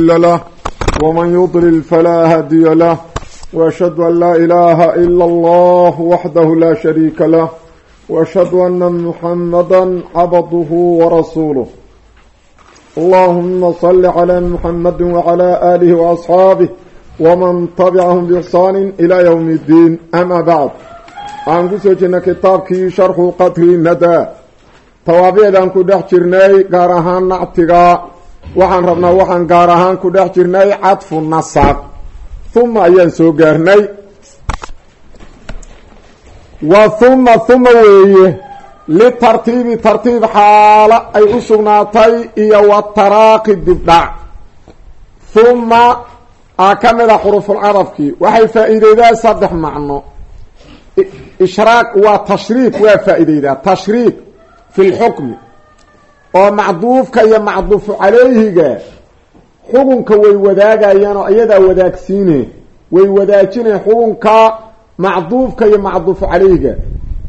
له ومن يضلل فلا هدي له وأشهد أن لا إله إلا الله وحده لا شريك له وأشهد أن محمدا عبده ورسوله اللهم صل على محمد وعلى آله وأصحابه ومن تبعهم بإحسان إلى يوم الدين أما بعد عن قسوة كتابك شرح قتل ندى توابيع أن كدح جرناي قارهان نعتقى waxaan rabnaa waxaan gaar ahaan ku dhex jirnay cadfu nasaq. Huma ayaan soo gaarnay. Wa huma huma weeye litartiibi tartiib xaalo ay u sugnaatay iyo wa taraaqi dibdhac huma a ka mid a xurufulcadafkii waxay faa-iideydaa saddex macno. Ishraaq waa tashriik waa faa-ideydaa tashriik fi lxukmi oo macduufka iyo macduufu calayhiga xukunka way wadaagayaan oo iyadaa wadaagsiine way wadaajineen xukunka macduufka iyo macduufu calayhiga.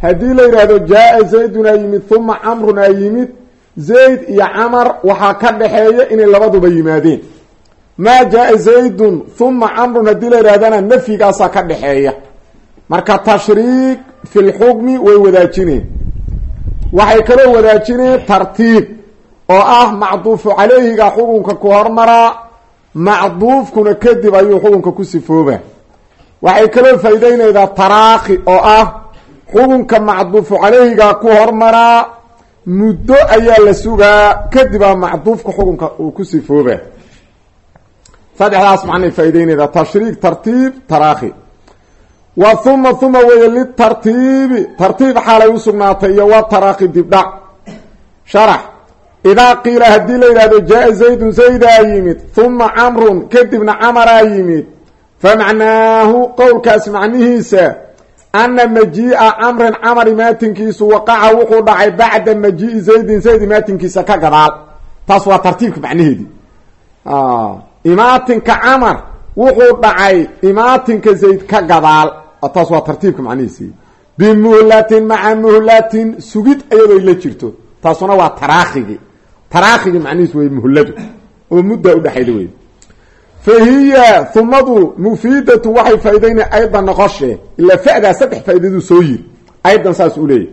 Haddii la yidhaahdo jaa-a yimid huma camrun aa yimid zayd iyo camar waxaa ka dhaxeeya inay labaduba yimaadeen. Maa jaa-a zaydun huma camrun haddii la yidhahdana nafyigaasaa ka dhaxeeya. Marka tashriik fi lxukmi way wadaajineen waxay kaloo wadaajineen tartiib oo ah macduufu calayhiga xukunka ku hormaraa macduufkuna kadib ayuu xukunka ku sifooba waxay kaloo faa'iideynaydaa taraakhi oo ah xukunka macduufu calayhiga ku hormaraa muddo ayaa la sugaa kadibaa macduufka xukunka uu ku sifooba saddexdaas macnay faa'ideynaydaa tashriik tartiib taraakhi wa huma huma weeye litartiibi tartiib xaalay u sugnaatay iyo wa taraaqi dibdhac. Sharax. Idaa qiila haddii la yidhahdo jaa-a zaydun zaydaa yimid. Huma camrun kadibna camaraa yimid. Fa macnaahu qowlkaas macnihiisa ana majii'a camrin camar imaatinkiisu waqaca wuxuu dhacay bacda majii'i zaydin zayd imaatinkiisa ka gadaal. Taas waa tartiibka macnaheedii imaatinka camar wuxuu dhacay imaatinka zayd ka gadaal taas waa tartiibka macnihiisi bimuhlatin maca muhlatin sugid iyadoo la jirto. Taasuna waa taraakigi taraakigi macnihiis wey muhladu oo mudda udhexayda wey fa hiya humadu mufiidatu waxay faa'iideyna aydan noqoshe ilaa fadaa saddex faa'iidaduu soo yiri. Aydan saas u leeyahy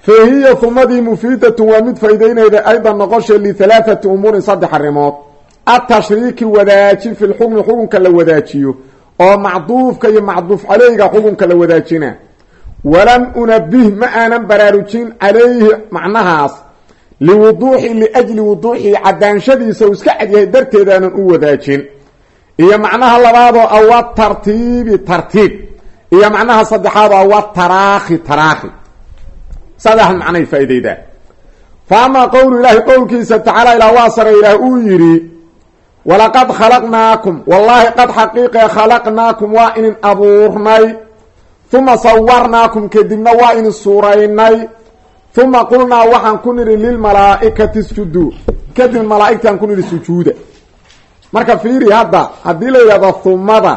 fa hiya humadii mufiidatun waa mid faa'iideynayda aydan noqoshe lihalaathati umuurin saddex arrimood. Atashriiki wadaajin fi lxukmi xukunka la wadaajiyo oo macduufka iyo macduuf caleyga xukunka la wadaajina. Walam unabih ma aanan baraarujin calayhi macnahaas liwuduuxi liajli wuduuxi cadaanshadiisa uu iska cadyahay darteedaanan u wadaajin. Iyo macnaha labaadoo awa tartiibi tartiib. Iyo macnaha saddexaadoo awa taraakhi taraakhi saddex macnay faaideydaa fa amaa qowlu ilaahi qowlkiisa tacaala ilaa waa sare ilaah uu yidhi walaqad khalaqnaakum. Wallaahi qad xaqiiqe khalaqnaakum waa inin abuurnay. Uma sawarnaakum kadibna waa inin suuraynay. Uma qulnaa waxaan ku nidhi lilmalaa'ikati isjuduu kadib malaaigtaan ku nidhi sujuuda. Marka fiiri hadda haddii la yidhahdo humada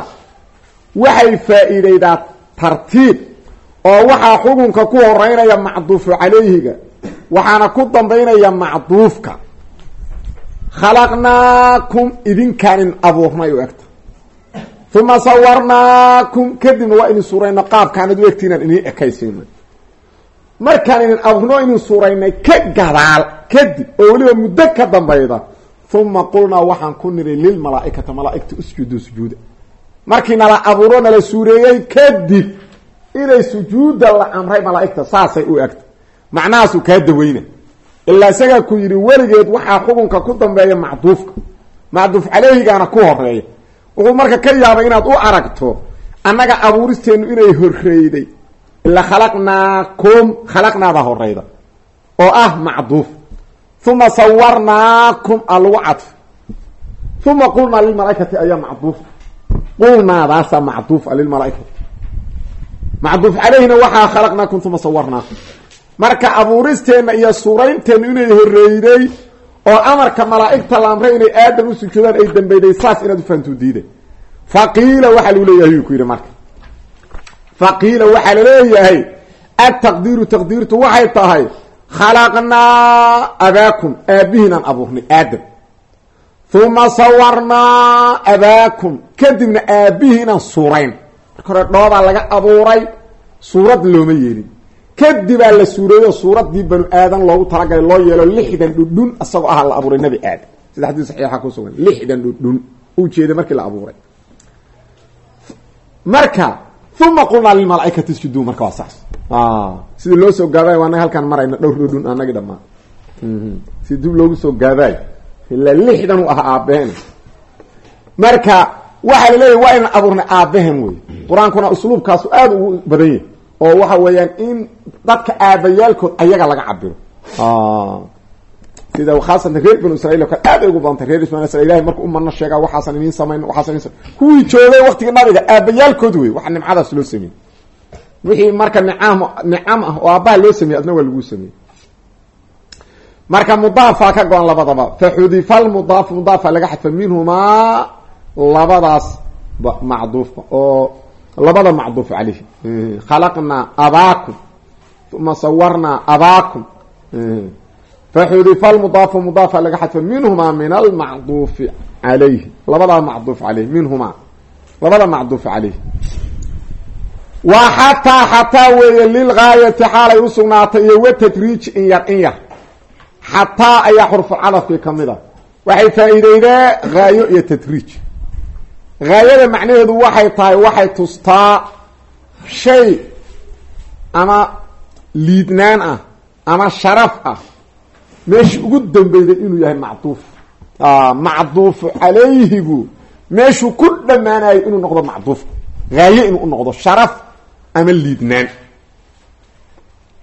waxay faa-iideydaa tartiib oo waxaa xukunka ku horeynaya macduufu calayhiga. Waxaana ku dambaynaya macduufka khalaqnaakum idinkaanin abuurnay u egta. Uma sawarnaakum kadibna waa idin suuraynay qaabkaanad u egtiinaan idin ekaysiinay markaan idin abuurno idin suuraynay ka gadaal kadib oo weliba muddo ka dambayda uma qulnaa waxaan ku nidhi lilmalaaikata malaaigta usjudu sujuuda markii nala abuuro nala suureeyey kadib inay sujuuda la amray malaaigta saasay u egta. Macnahaasuu kaa daweyna ilaa isagaa ku yidhi weligeed waxaa xukunka ku dambeeya macduufka. Macduuf caleyhigaana ku horreeya wuxuu marka ka yaabay inaad u aragto annaga abuuristeennu inay horreyday ila khalaqnaakum khalaqnaadaa horeyda oo ah macduuf. Uma sawarnaakum a lagu cadfi uma qulnaa lilmalaaikati ayaa macduuf. Qulnaadaasa macduufa lilmalaaikati. Macduuf caleyhina waxaa khalaqnaakum uma sawarnaakum marka abuuristeenna iyo suuraynteennu inay horreyday oo amarka malaa'igta la amray inay aadam u sujuudaan ay dambeyday saas inaad ufahantuu diiday faqiila waxaa lagu leeyahay yuu ku yidhi marka. Faqiila waxaa la leeyahay ataqdiiru taqdiirtu waxay tahay khalaqnaa abaakum aabihiinaan abuurnay aadam. Uma sawarnaa abaakum kadibna aabihii inaan suurayn. Marka hore dhoobaa laga abuuray suurad looma yeelin kadibaa la suureeyo suuraddii banu aadan loogu talagalay loo yeelo lixdan dhudhun isagoo aha la abuuray nebi aadam sida xadii saxiixa ku sugan lixdan dhudhun ujeeda markii la abuuray. Marka uma qulnaa lilmalaaikati isjuduu marka waa saas. Sidii loo soo gaabay waa naga halkaan marayna dhowr dhudhun anagii dhamaan si dib loogu soo gaabay ilaa lixdan u ahaa aabaheen marka waxaa laleeyahy waa inan abuurnay aabbahen wey. Qur'aankuna usluubkaasu aada ugu badan yahy oo waxa weeyaan in dadka aabayaalkood ayaga laga cabiro sida khaasatan reer banu israiil o kale aad ay ugu badantay reer banu israil ilahay marka umana sheegaa waxaasan idiin samayn waxaasan idin samayn. Kuwii joogay waktiga nabiga aabayaalkood wey waxa nimcadaas loo sameeyey. Wixii marka nicam nicam ah oo aabbaha loo sameeyey adna waa lagu sameeyey. Marka mudaafaa ka go-an labadaba fa xudifa lmudaafu mudaafa laga xadfa minhumaa labadaas macduufba oo labada macduuf caleyh khalaqnaa abaakum uma sawarnaa abaakum. Faxudifa lmudaafu mudaafa laga xadfa minhumaa min almacduufi calayhi labadaa macduuf caleyh minhumaa. Labada macduuf caleyh waa xataa xataa weeye lilgaayati xaalay usugnaatay iyo watadriij in yar in yar. Xataa ayaa xurfulcadafkii ka mid a. Waxay faa-iideydee iyo tadriij haayada macnaheedu waxay tahay waxay tustaa shay ama liidnaan ah ama sharaf ah. Meeshii ugu dambeyday inuu yahay macduuf. Macduufu calayhigu meeshuu ku dhammaanayo inuu noqdo macduufka haaye inuu noqdo sharaf ama liidnaan.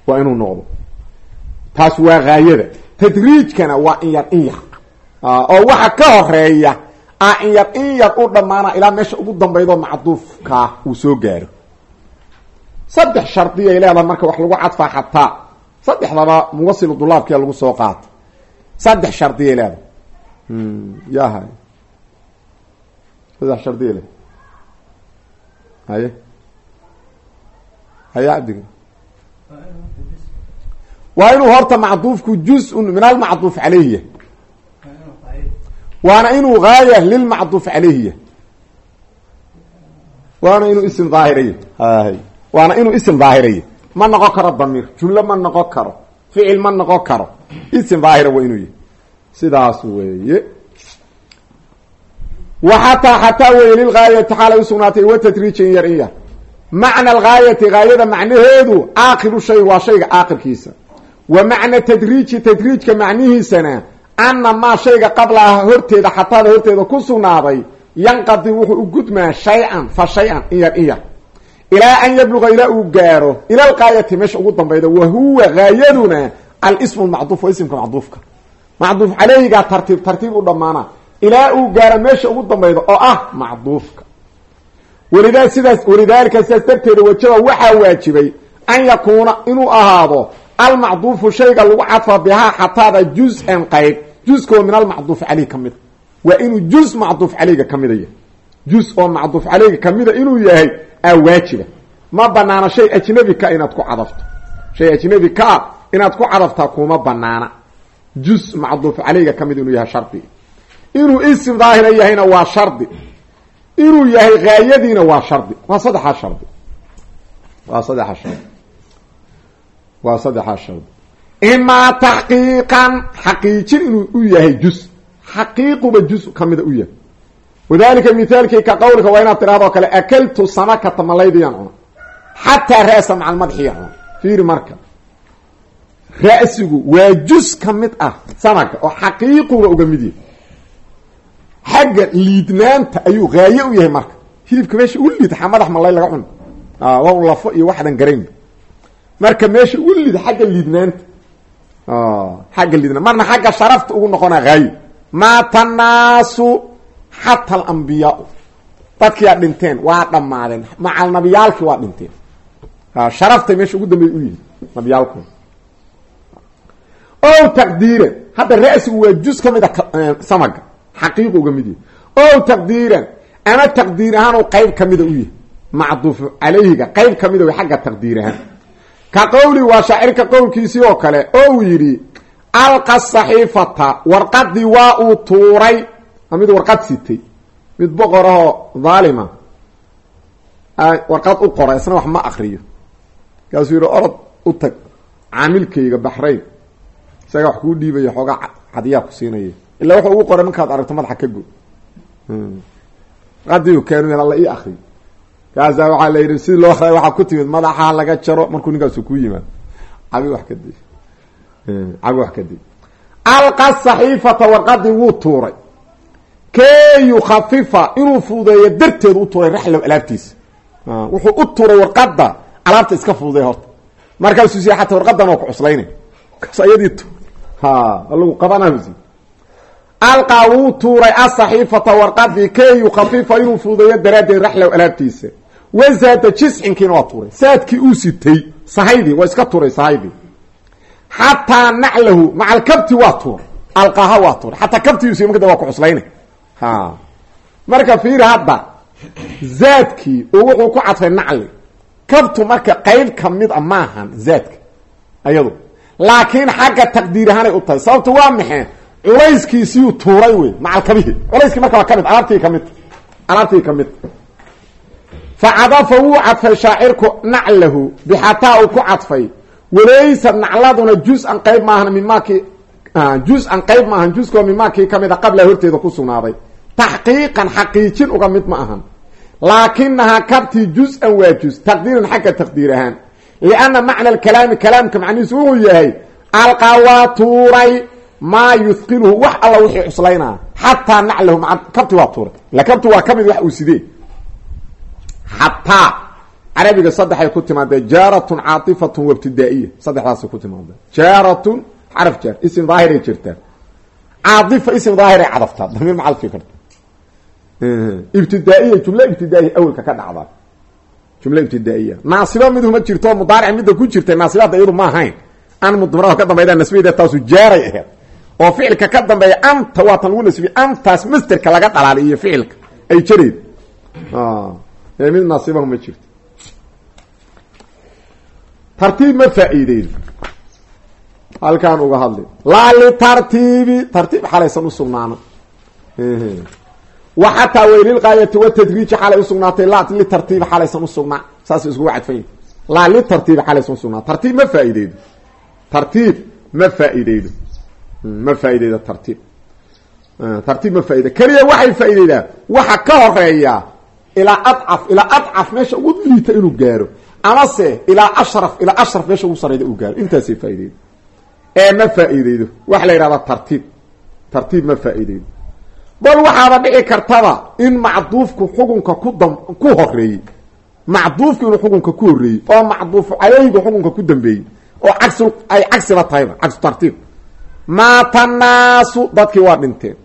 Waa inuu noqdo. Taas waa haayada tadriijkana waa in yar in yar. Oo waxa ka horreeya in yar in yar u dhammaana ilaa meesha ugu dambaydo macduufkaa uu soo gaaro. Saddex shardiyay leedahay marka wax lagu cadfaa xataa. Saddexdaba muwasilu dulaabkia lagu soo qaato saddex shardiyay leedahay. Yahay saddex shardiya le haye. Haye cabdiga waa inuu horta macduufku juz-un min almacduuf caleyhiya waana inuu gaaya lilmacduuf caleyhiya waana inuu ism daahiraya hay waana inuu ism daahiraya ma noqon karo damiir. Jumlo ma noqon karo. Ficil ma noqon karo. Ism daahira waa inuu yahy sidaas weeye. Wa xataa weeye lilgaayati xaalay usugnaatay watadriijin yar in yar macna algaayati gaayada macnaheedu aakhiru shay waa shayga aakhirkiisa. Wa macna tadriiji tadriijka macnihiisana ana maa shayga qablaha horteeda xataada horteeda ku sugnaaday yanqadi wuxuu u gudmaa shay-an fa shay-an in yar in yar ilaa an yabluqa ilaa uu gaaro ila algaayati meesha ugu dambayda wa huwa gaayaduna alismu macduuf waa ismka macduufka macduuf caleyhigaa tartiib tartiib u dhammaana ilaa uu gaaro meesha ugu dambayda oo ah macduufka walidaa sidaas walidaalika sidaas darteeda wajaba waxaa waajibay an yakuuna inuu ahaado almacduufu shayga lagu cadfa bihaa xataada juz-an qayb. Juzkoo min almacduuf caleyh ka mida waa inuu juz macduuf caleyga ka mida yahay juz oo macduuf caleyga kamida inuu yahay aa waajiba. Ma banaana shay ajnabi ka inaad ku cadafto. Shay ajnabi kaa inaad ku cadaftaa kuma banaana. Juz macduuf caleyga ka mida inuu yahay shardi. Inuu isim daahira yahayna waa shardi. Inuu yahay haayadiina waa shardi. Waa saddexaa shardi. Waa saddexaa waa saddexaa shardi imaa taxqiiqan xaqiijin inuu u yahay juz. Xaqiiquba juz kamida u yahay. Wadalika mithaalkii ka qawlika waa inaad tidhahdoo kale akaltu samakata malaydiyaan cuna xataa ra'sa maca almadxiyan cuna fiiri marka. Ra'sigu waa juz ka mid ah samaga oo xaqiiquba uga mid yahay. Xagga liidnaanta ayuu haaye u yahay marka. Hilibka meesha u liid madax malay laga cuna waa un lafo iyo waxdan garaynba marka meesha u liid xagga liidnaanta xagga liidnaan marna xagga sharafta ugu noqonaa haayo maata naasu xata alambiyaau dadkiyaa dhinteen waa dhammaadeen. Macal nabiyaalkii waa dhinteen. Sharaftay meesha ugu dambeey u yihi nabiyaalku o taqdiiran hadda ra'sigu waa juz ka mid a samaga xaqiiq uga mid yahay. O taqdiiran ama taqdiir ahaan u qeyb kamida u yahay macduufu calayhiga qeyb kamida way xagga taqdiir ahaan ka qowli waa shaacirka qowlkiisii oo kale oo uu yidhi alqa saxiifata warqadii waa uu tuuray. Mid warqad sitay mid boqor ahoo dhaalima warqad u qora isna wax ma akriyo kaasuu yihi orod u tag caamilkayga baxrayn isaga wax kuu dhiibaya xoogaa cadiyaa ku siinaya. Ilaa wuxuu ugu qoray markaad aragto madaxa ka go. Warqadii keenu alla ii akriyo kaasaa waxaa la yidhi sidii loo waxaa ku timid madaxa laga jaro. Markuu ninkaasu ku yimaado cabi wax ka day cabi wax ka day alqa saxiifata warqadii wuu tuuray. Kee yukhafifa inuu fududeeyo darteedu u tuuray raxlow alaabtiisa wuxuu u tuuray warqada alaabta iska fududay horta. Markaasuu siya xataa warqadan waa ku cuslaynay. Kaas ayadii tu lagu qabanahsi alqaa wuu tuuray asaxiifata warqadii kee yukhafifa inuu fududeeyo daraaddeed raxlow alaabtiisa wazaada jiscinkiina waa tuuray saadkii uu sitay sahaydii waa iska tuuray sahaydii xataa naclahu macal kabti waa tuuray. Alqaha waa tuuray. Xataa kabtiiusiy marka da waa ku cuslaynay. Ha. Marka fiiri hadda zaadkii oo wuxuu ku cadfay nacli. Kabtu marka qayb ka mid a maahan zaadka ayadu. Laakiin xagga taqdiir ahaanay u tahay. Sababta waa maxee culayskiisiiyuu tuuray wey macal kabihi. Culayskii marka waa ka mid alaabtii ka mid alaabtii ka mid facadafa wuu cadfay shaacirku naclahu bixataa uu ku cadfay walaysa nacladuna juz-an qayb maahan mimaakii juz-an qayb maahan juskoo mimaakii ka mid a qabla horteeda ku sugnaaday taxqiiqan xaqiijin uga mid ma ahan laakinahaa kabtii juz-an waa juz taqdiiran xagga taqdiir ahaan lianna macna alkalaami kalaamka macnihiisu wuxuu yahay alqaa waa tuuray maa yuhqiluhu wax alla wixii cuslaynaa xataa naclahu maa kabti waa tuuray ila kabti waa ka mid wax uu sidee xataa carabiga saddexay ku timaadee jaaratun caaifatun wabtidaa-iya. Saddexdaasay ku timaadee jaaratun xaraf jaar ism daahiray jirtaa caaifa ism daahiray cadaftaa damiir macalfi karta ibtidaa-iya jumle ibtidaaiya ka dhacdaa jumle ibtidaa-iya. Naasibo miduma jirto mudaaric midda ku jirtay naasibada iyadu ma ahayn. An mudmaraha ka dambayda nasbiyada taasu jaaray aheyd oo ficilka ka dambeeya anta waatan lagu nasbiye antaas masterka laga dhalaaliy iyo ficilka. Ay jareed mid naasibahu ma jirto. Tartiib ma faa-iideyn. Halkaan uga hadli. Laa litartiibi tartiib xalaysan usugnaano wa xataa weylilqaayati watadriiji xalay usugnaatay laa litartiibi xalaysan usugnaa saas iskugu cadfanya laa litartiibi xalaysan usugnaa tartiib ma faa-ideydo tartiib ma faa-ideydo ma faa-ideydo tartiib. Tartiib ma faa-ida keliya waxay faa-ideydaa waxa ka horreeya ilaa adcaf ilaa adcaf meesha ugu liita inuu gaaro. Amase ilaa ashraf ilaa ashraf meesha ugu sareyda uu gaaro. Intaasay faa-ideydo ee ma faa-iideydo. Waxa la yidhahdaa tartiib. Tartiib ma faa-iideydo. Bal waxaaba dhici kartaba in macduufku xukunka ku dam ku horeeyey macduufku inuu xukunka ku horeeyey oo macduufu caleygu xukunka ku dambeeyey oo cagsul ay cagsiba tahayba cagsu tartiib. Maata naasu dadkii waa dhinteen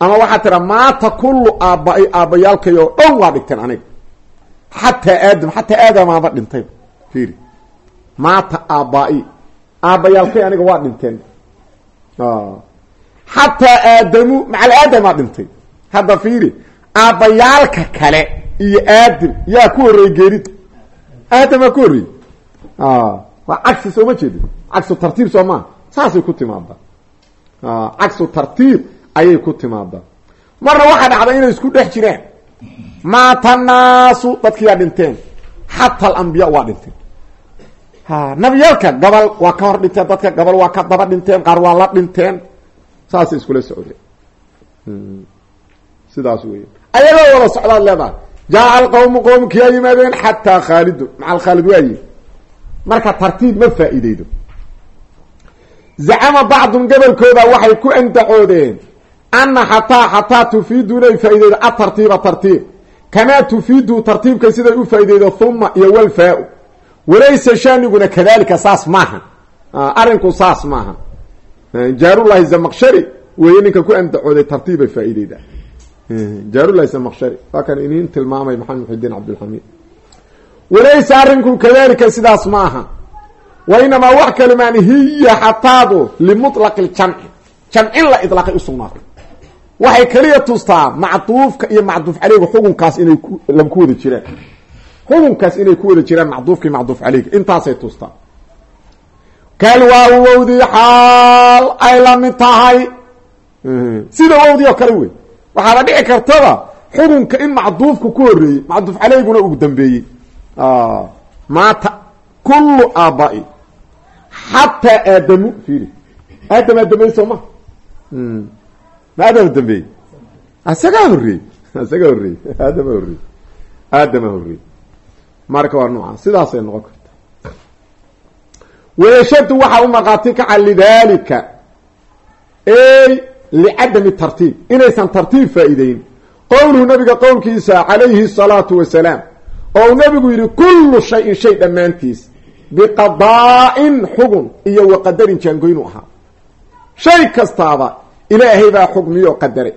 ama waxaa tira maata kullu aaba-ay aabbayaalkay oo dhan waa dhigteen aniga xataa aadam xataa aadamaaba dhintayba fiiri. Maata aaba-i aabbayaalkay aniga waa dhinteen. Xataa aadamu macal aadamaa dhintay. Hadda fiiri aabbayaalka kale iyo aadam yaa ku horreeyey geerida aadamaa ku horreeyey. Waa cagsi soo ma jeedi cagsu tartiib soo maa saasay ku timaadaa cagsu tartiib ayay ku timaadaa marna waxaa dhacda inay isku dhex jiraan maata naasu dadkiyaa dhinteen. Xataa alambiya waa dhinteen. Nabiyaalka gabal waa ka hor dhinteen dadka gabal waa ka daba dhinteen qaar waa la dhinteen. Saasay iskula socdeen. Sidaas wey ayagoo wada socdaad leedahay. Jaa alqawmu qowmkiyaa yimaadeen xataa khaalidu. Macal khaalid waayi marka tartiib ma faa-ideydo zacama bacdun gobolkooda waxay ku andacoodeen ana xataa xataa tufiidu inay faa-ideydo atartiiba tartiib kamaa tufiidu tartiibkay siday u faa-ideydo huma iyo walfaa-u walaysa shaaniguna kadalika saas maaha arrinku saas maaha jaarullahi zamaqshari weeye ninka ku andacooday tartiibay faa-ideyda jaarullahi zamaqshari waa kan inin tilmaamay maxamed muxidiin cabdilxamiid walaysa arrinku kadalika sidaas maaha wa inamaa wax kalimaan hiya xataadu limutlaqi ljamci jamcin la waxay keliya tustaa macduufka iyo macduuf caleyga xukunkaas inay lam ku wada jiraan. Xukunkaas inay ku wada jiraan macduufka iyo macduuf caleyga intaasay tustaa kal waa wowdii xaal ay la mid tahay. Sida wowdii oo kale wey. Waxaaba dhici kartaba xukunka in macduufka ku horeeyey macduuf caleyguna ugu dambeeyey. Maata kullu aabba'i xataa aadamu fiiri. Aadam aa dambeeyey soo ma aadama dambeeyey? Isagaa horreeyey. Isagaa horreeyey. Aadama horreeyey. Aadama horreeyey. Marka waa nooca sidaasay noqon karta. Wayashadu waxaa u markhaati kaca lidalika ey licadami tartiib. Inaysan tartiib faa'iideyn qowluhu nabiga qowlkiisa calayhi الsalaatu wasalaam. Oo uu nabigu yidhi kullu shayin shay dhammaantiis. Biqadaa'in xugun iyo waqadarin jaangoynu ahaa. Shay kastaaba ilaahay baa xugmiyo qadaray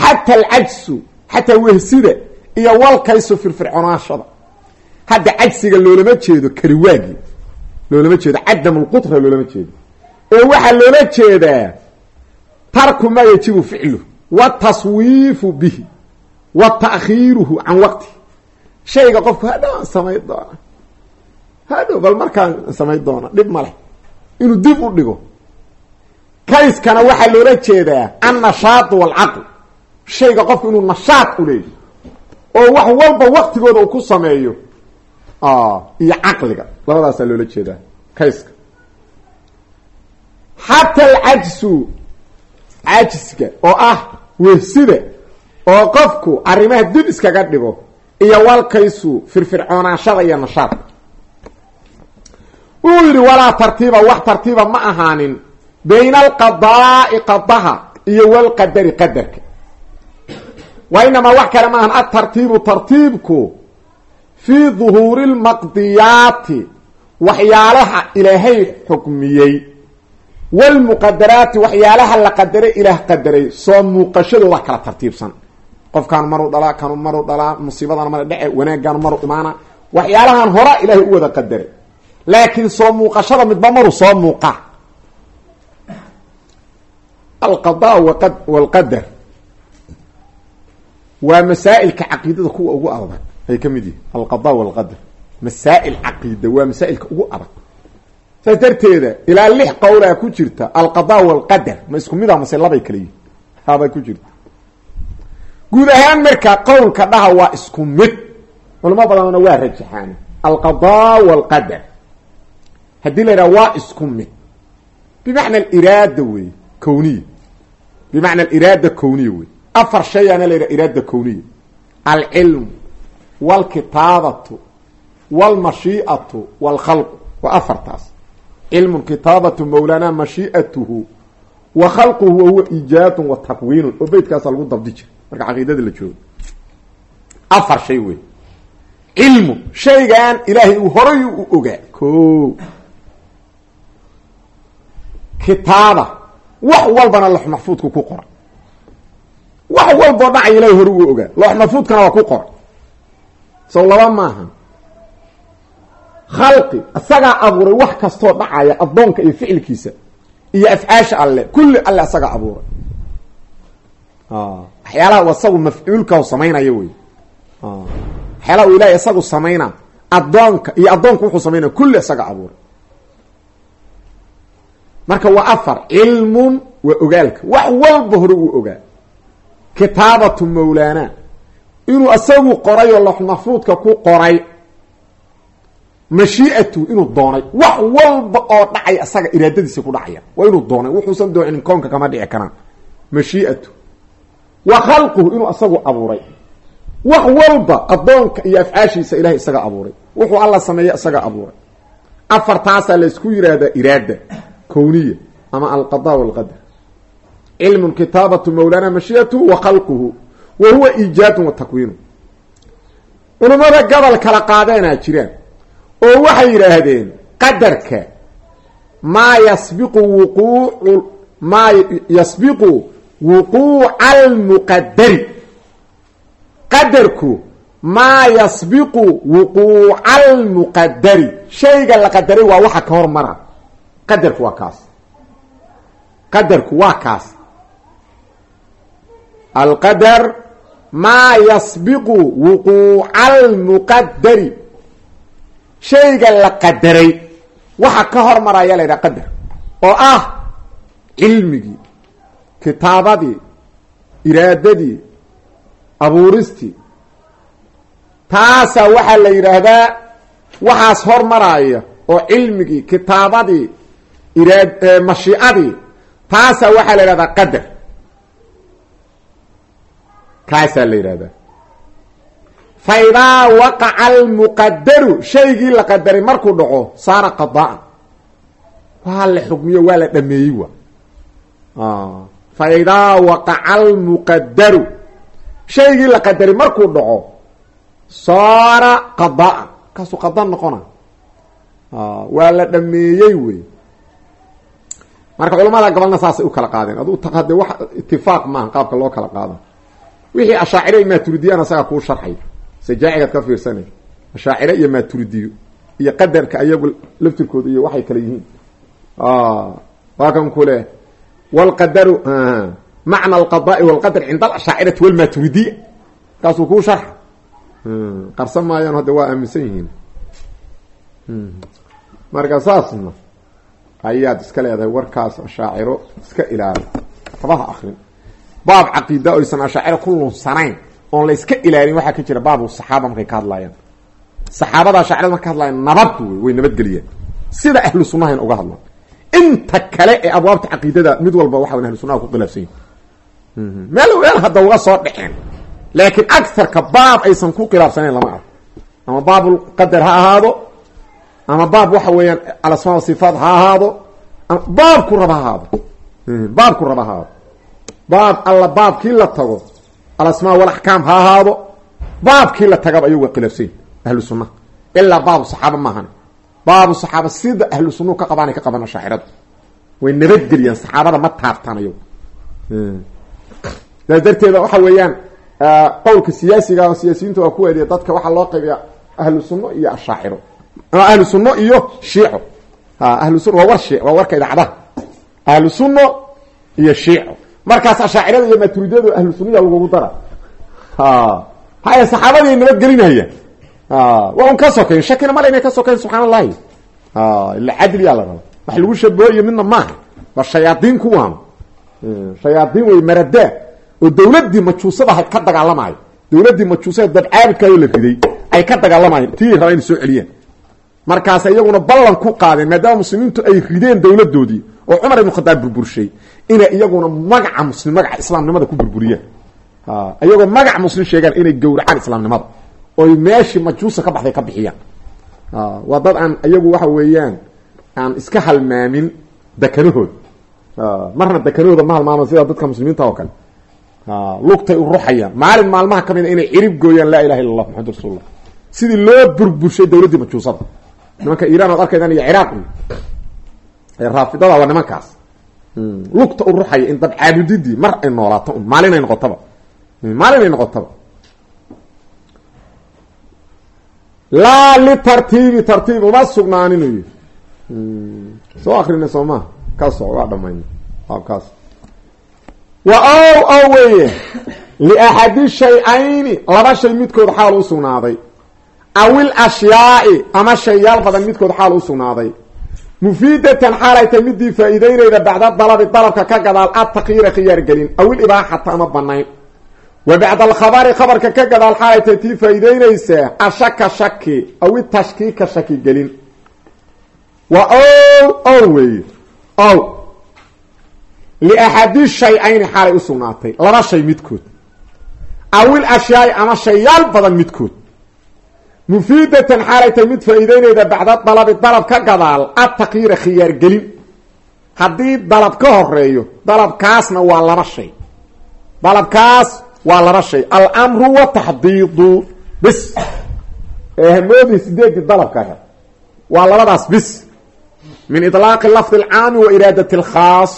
xata alcajsu xataa wehsida iyo walkaysu firfirconaashada hadda cajsiga loolama jeedo kariwaagii loolama jeedo cadam lqutra loolama jeedo. Ee waxaa loola jeedaa tarku maa yajibu ficlu. Wataswiifu bihi. Wa ta'khiiruhu can waqti. Shayga qofku hadhow aan samayn doona. Hadhow bal markaan samayn doona dhib ma leh. Inuu dib u dhigo kayskana waxaa loola jeedaa annashaatu walcaql shayga qofku inuu nashaad u leeyahy oo wax walba waktigooda uu ku sameeyo. Iyo caqliga. Labadaasaa loola jeedaa. Kayska xata alcajsu cajsiga oo ah wehsida oo qofku arrimaha dib iskaga dhigo iyo walkaysu firfircoonaashada iyo nashaadka wuxuu yidhi walaa tartiiba wax tartiiba ma ahaanin bayna alqadaa'i qadaha iyo walqadari qadarka wa inamaa wax kale ma ahan atartiibu tartiibku fii duhuuri lmaqdiyaati waxyaalaha ilaahay xukmiyey walmuqadaraati waxyaalaha la qadaray ilaah qadaray soo muuqashadooda kala tartiibsan qofkaan maruu dhalaa kanu maruu dhalaa musiibadana mara dhece wanaaggaan maru imaana waxyaalahan hora ilaahay u wada qadaray laakiin soo muuqashada midba maru soo muuqa alqada walqadar waa masaa'ilka caqiidada kuwa ugu adag ay ka mid yihiin alqada walqadar masaa'il caqiida waa masaa'ilka ugu adag saas darteeda ilaa lix qowlaa ku jirta alqada walqadar ma isku mid a mase labay kala yihiin habay ku jirta. Guud ahaan marka qowlka dhaha waa isku mid. Culamo badanna waa rajaxaan alqada walqadar haddii la yidhaha waa isku mid. Bimacna aliraada wey kowniya bimacna aliraada kowniya wey afar shayaana la yidhaha iraada kowniya alcilmu walkitaabatu walmashii'atu walkhalqu waa afartaas cilmu kitaabatu mawlaana mashii'atuhu wa khalquhu wa huwa iijaadun wa takwiinun oo beytkaasa lagu dabdi jira marka caqiidada la joogo afar shay wey cilmu shaygan ilaahay uu horay u ogaa ko kitaaba wax walbana loox maxfuudku ku qora wax walboo dhacay ilahay hore uu ogaa. loox maxfuudkana waa ku qora sow laba maaha khalqi isagaa abuuray wax kastoo dhacaya addoonka iyo ficilkiisa iyo afcaasha alle. kulli alle isagaa abuuray. Waxyaalaha isagu mafcuulka samaynaya wey waxyaalaha u ilahay isagu samayna addoonka iyo addoonka wuxuu samaynaya kulli isaga abuuray marka waa afar cilmun waa ogaalka. Wax walba hore uu ogaa. Kitaabatu mawlaana. Inuu isagu qoray oo lox maxfuudka ku qoray. Mashii'atu inuu doonay. Wax walba oo dhacay isaga iraadadiisa ku dhacaya. Waa inuu doonay. Wuxuusan doocinin koonka kama dhici karaan. Mashii'atu. Wa khalquhu inuu isagu abuuray. Wax walba addoonka iyo afcaashiisa ilahay isaga abuuray. Wuxuu alla sameeya isaga abuuray. Afartaasaa la isku yidhaahdaa iraada kowniya ama alqada walqadar. Cilmu kitaabatu mawlaana mashii'atu wa khalquhu wa huwa iijaadun wa takwiinu. Culimmada gobol kala qaadeenaa jiraan oo waxay yidhaahdeen qadarka maa yasbiqu wuquucu maa yasbiqu wuquuca almuqadari qadarku maa yasbiqu wuquuca almuqadari shayga la qadaray waa waxa ka hormara qadarku waa kaas. Qadarku waa kaas. Alqadar maa yasbiqu wuquuca almuqadari shayga la qadaray waxa ka hormaraya la yidhaha qadar oo ah cilmigii kitaabadii iraadadii abuuristii taasaa waxaa la yidhaahdaa waxaas hormaraya oo cilmigii kitaabadii mashiicadii taasaa waxaa la yidhahdaa qadar. Kaasaa la yidhahdaa. Fa idaa waqaca almuqadaru shaygii la qadaray markuu dhaco saara qadaan waa la xukmiyo waa la dhameeyey wa fa idaa waqaca almuqadaru shaygii la qadaray markuu dhaco saara qadaan kaasuu qadaan noqona waa la dhameeyey wey marka culamada gobolna saasay u kala qaadeen. Adu hade wax itifaaq maaha qaabka loo kala qaada wixii ashaacire iyo maaturidiyana isagaa kuu sharxay. Sajaacigaad ka fiirsanay ashaacire iyo maaturidiyo iyo qadarka ayagu laftirkooda iyo waxay kala yihiin. Waa kan ku le wlqadaru macna alqadaai walqadar cinda alashaacirati walmaturidiya markaasuu kuu sharxa. Qarsan maayaan hadda waa aaminsan yihiin. Marka saasna ayaad iska leedahay warkaas ashaaciro iska ilaali. Habaha akrin baab caqiida oysan ashaaciro ku lunsanayn oon la iska ilaalin waxaa ka jira baabu saxaaba markay ka hadlayaan. Saxaabada ashaacirada marka ka hadlayan nabad wey way nabadgeliyaan sida ahlu sunahan uga hadlaan. Inta kale ee abwaabta caqiidada mid walba waxa ahlu sunaha ku khilaafsan yihiin meel weel hadda uga soo dhexeen laakiin agarka baab aysan ku khilaafsanayn lama arko. Ama baabulqadar ha ahaado ama baab waxa weeyaan alasmaa sifaat ha ahaado baabku raba ha ahaado. Baabku raba ha ahaado. Baab alla baabkii la tago alasmaa walaxkaam ha ahaado baabkii la tagaba ayagu waa khilaafsany ahlu sunnaha ilaa baabu saxaaba maahan baabu saxaaba sida ahlu sunnahu ka qabaanay ka qabaan ashaaciradu way nabadgeliyaan saxaabada ma taabtaan ayagu saas waxa weeyaan qowlka siyaasiga siyaasiyiinta waa ku weliya dadka waxaa loo qaybiya ahlu sunno iyo ashaaciro ahlu sunno iyo shiico ahlu sun waa war shi waa warka idaacadaha. Ahlu sunno iyo shiico markaas ashaacirada iyo maturidiyadu ahlu sunniya lagugu dara. Haya saxaabadii nabadgelinaya waa un ka sokayn shakina male inay ka sokayn subxaan allahi ila cadliyaa la raba. Wax lagu shabooyo midna maaha. Waa shayaadiin kuwaano shayaadiin wey maradaa oo dawladdii majuusada ka dagaalamayo dawladdii majuusada dabcaabidkaayoo la riday ay ka dagaalamayan tii raba inay soo celiyaan markaas iyaguna ballan ku qaadeen maadaama muslimiintu ay rideen dawladoodii oo cumar ibnu khadaab burburshay inay iyaguna magaca muslim magaca islaamnimada ku burburiyaan iyagoo magac muslim sheegaan inay gowracaan islaamnimada oy meeshii majuusa ka baxday ka bixiyaan. Waa dad aan iyagu waxa weeyaan aan iska halmaamin dekanahood marna dekanahooda ma halmaaman sida dadka muslimiinta oo kale. Lugtay u ruxayaan. Maalin maalmaha ka mid a inay cirib gooyaan laa ilaha illa allah maxamad sidii loo burburshay dawladdii majuusada nimanka iiraan oad arkaydaan iyo ciraaq. Raafidada waa nimankaas. Lugta u ruxaya in dad caabudidii mar ay noolaato un maalinay noqotaba. Maalinay noqotaba. Laa litartiibi tartiib uma sugnaanin soo akrina soo maha ka soco waa dhamayna baabkaas wa ow ow weeye. Liaxadi shay-ayni laba shay midkood xaal u sugnaaday awil ashyaai ama shayyaal badan midkood xaal u sugnaaday. Mufiidatan xaalay tay midii faa-iideynayda bacda dalabi dalabka ka gadaal adtakyiira khiyaargelin awil ibaaxata ama banayn wa bacda alkhabari khabarka ka gadaal xaalay tay tii faa-iideynaysaa ashaka shaki awi tashkiika shaki gelin. Wa ow ow weeye ow. Liaxadi shay-ayni xaalay u sugnaatay laba shay midkood. Awil ashyaai ama shayaal badan midkood mufiidatan xaalay tay mid faa-iideynayda bacda dalabi dalab ka gadaal adtakyiira khiyaargelin. Haddii dalab ka horeeyo dalabkaasna waa laba shay. Dalabkaas waa laba shay. Almru wataxdiidu bis. Ee hamoodii sideedii dalabka ahe waa labadaas bis. Min ilaaqi lafdi alcaami wa iraadati alkhaas.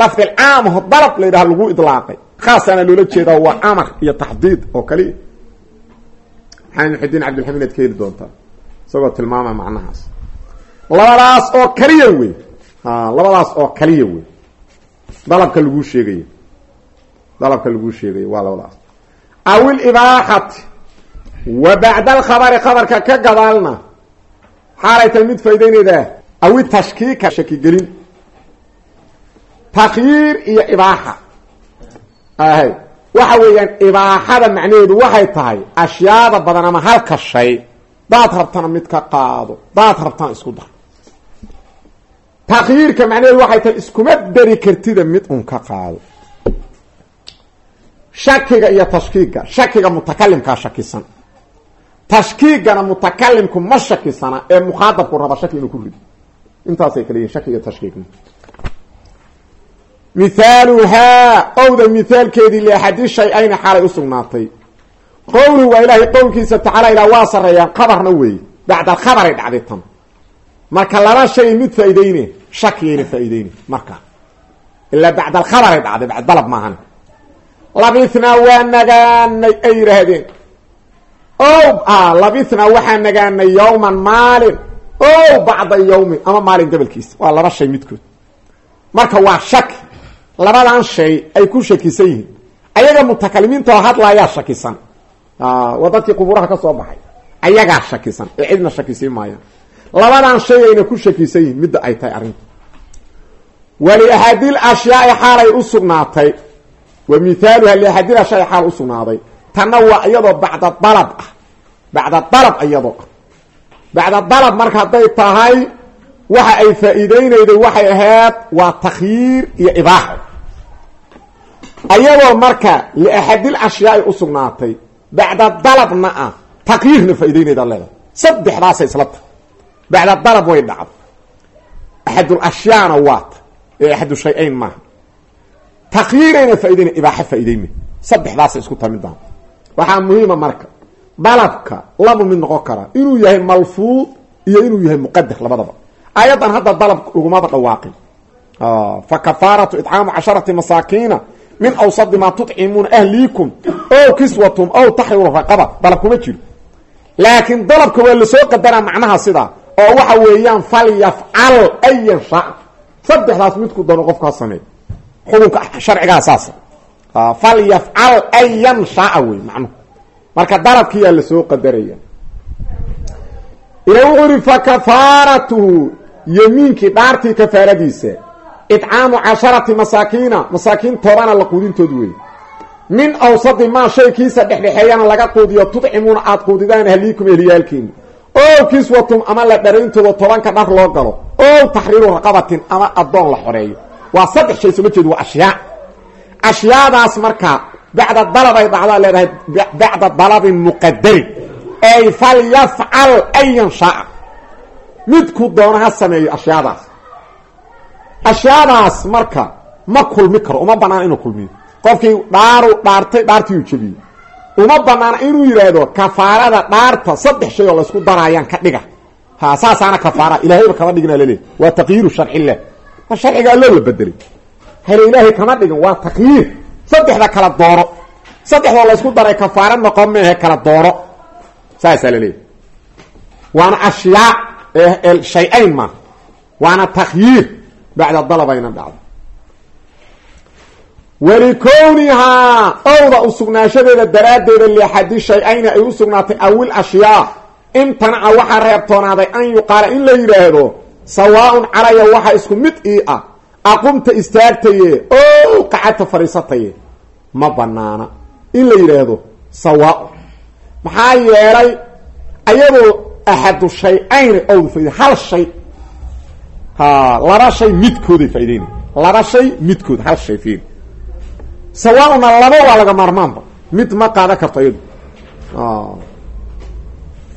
Lafdi alcaam ho dalab la yidhaha lagu idlaaqay. Khaasaana loola jeedaa waa amar iyo taxdiid oo kaliya maxamed muxidiin cabdilxamiid ad ka heli doontaa isagoo tilmaama macnahaas. Labadaas oo kaliya wey. Labadaas oo kaliya wey. Dalabka laguu sheegayo dalabka laguu sheegayo waa labadaas. Awil ibaaxati wa bacda alkhabari khabarka ka gadaalna xaalay tahay mid faa'ideynaydaa awi tashkiika shakigelin takyiir iyo ibaaxa. Ahay waxa weeyaan ibaaxada macnaheedu waxay tahay ashyaada badan ama halka shay daad rabtana mid ka qaado daad rabtana isku dar. Takyiirka macnaheedu waxay tahay iskuma dari kartida mid un ka qaado. Shakiga iyo tashkiiga shakiga mutakalimkaa shakisan. Tashkiigana mutakalimku ma shakisana ee mukhaadabku raba shaki inuu ku rido intaasay kala yihiin shaki iyo tashkiigna mithaaluhaa owda mithaalkeedii liaxadi shay-ayni xaalay usugnaatay qowlu waa ilaahay qowlkiisa tacaala ilaa waa sareeyaan khabarna weeye. Bacda alkhabaray dhacday tan. Marka laba shay mid faaideyne shakiyayna faaideyne marka. Ilaa bacda alkhabaray dhacday bacd dalab maahan labithnaa waa nagaanay ay yidhaahdeen. O labithnaa waxaa nagaanay yawman maalin. O bacda yawmin ama maalin gabalkiisa waa laba shay midkood. Marka waa shaki labadan shay ay ku shakisan yihiin. Ayaga mutakalimiinta oo hadlaayaa shakisan. Waa dadkii ka soo baxay ayagaa shakisan ee cidna shakisiin maayaan. Labadan shay ayna ku shakisan yihiin midda ay tahay arrinta. Waliaxadil ashyaai xaalay u sugnaatay wa mithaaluha liaxadil ashyaai xaal usugnaaday tanna waa iyadoo bacda dalab ah. Bacda dalab iyadoo ah. Bacda dalab marka hadday tahay waxa ay faa'iideynayday waxay ahayd waa takhyiir iyo ibaaxo ayadoo marka liaxadil ashyaai usugnaatay bacda dalabna ah. Takyiirna faa'ideynayda leedahay. Saddexdaasay isla tahay. Bacda dalab way dhacdo axadul ashyaana waata ee axadu shay-ayn maaha. Takyiirayna faa'ideynay ibaaxo faa'ideynay saddexdaasay isku tahay midaan waxaa muhiima marka dalabka labu mid noqon kara inuu yahay malfuud iyo inuu yahay muqadar labadaba. Ayadan hadda dalab lagumaba dhawaaqin. Fa kafaaratu itcaamu casharati masaakiina min awsadi maa tucimuuna ahliikum ow kiswatum ow taxriru raqaba dalab kuma jiro. Laakiin dalabka waa la soo qadaraa macnaha sidaa oo waxa weeyaan falyafcal ayan shaa. Saddexdaas midku dano qofku ha sameey xukunka sharcigaa saasa falyafcal ayan shaa wey macnuhu marka dalabkiyaa la soo qadaraya ila wuxuu yihi fakafaaratuhu yemiinkii dhaartii kafaaradiisa itcaamu casharati masaakiina masaakiin toobana la quudintood wey min awsadi maa shay kiisa dhexdhexeeyana laga quudiyo tudcimuuna aad quudidaan ahliikum ehliyaalkiina ow kiswatum ama la dharayntooda tobanka dhar loo galo ow taxriiru raqabatin ama addoon la xoreeyo waa saddex shay soo jeed waa ashyaa ashyaadaas markaa bacda dalab ay dhacdaa leedahay bacda dalabin muqadarin ay falyafcal ayan shaaa midku doona ha sameeyo ashyaadaas marka ma kulmi karo uma banaana inuu kulmiyo. Qofkii dhaaru dhaartay dhaartiiu jebiyey uma banaana inuu yidhaahdo kafaarada dhaarta saddex shay oo laysku daraayaan ka dhiga. Ha saasaana kafaara ilahayba kama dhigina laleey waa taqyiiru sharcilah ma sharciga allo la bedelay hele ilaahay kama dhigin waa taqyiir. Saddexda kala dooro. Saddexdoo laysku daray kafaaro noqon meehe kala dooro. Saasaa laleeyahy waana ashyaa shay-ayn ma. Waana takhyiir bacda dalabayna dhacdo walikownihaa owda u sugnaanshadeeda daraaddeeda liaxadi shay-ayni ay u sugnaatay awil ashyaa imtanaca waxaa reebtoonaaday an yuqaala in la yidhaahdo sawaaun calaya waxa isku mid ii ah aqumta istaagtaye o qacadta fadhiisataye ma banaana in la yidhaahdo sawaa maxaa yeelay ayadoo axadu shay-ayni owda faaid hal shay ha laba shay midkooday faa'ideynay laba shay midkood hal shay fiir sawaauna laba waa laga maarmaanba. Mid ma qaadan karto iyadu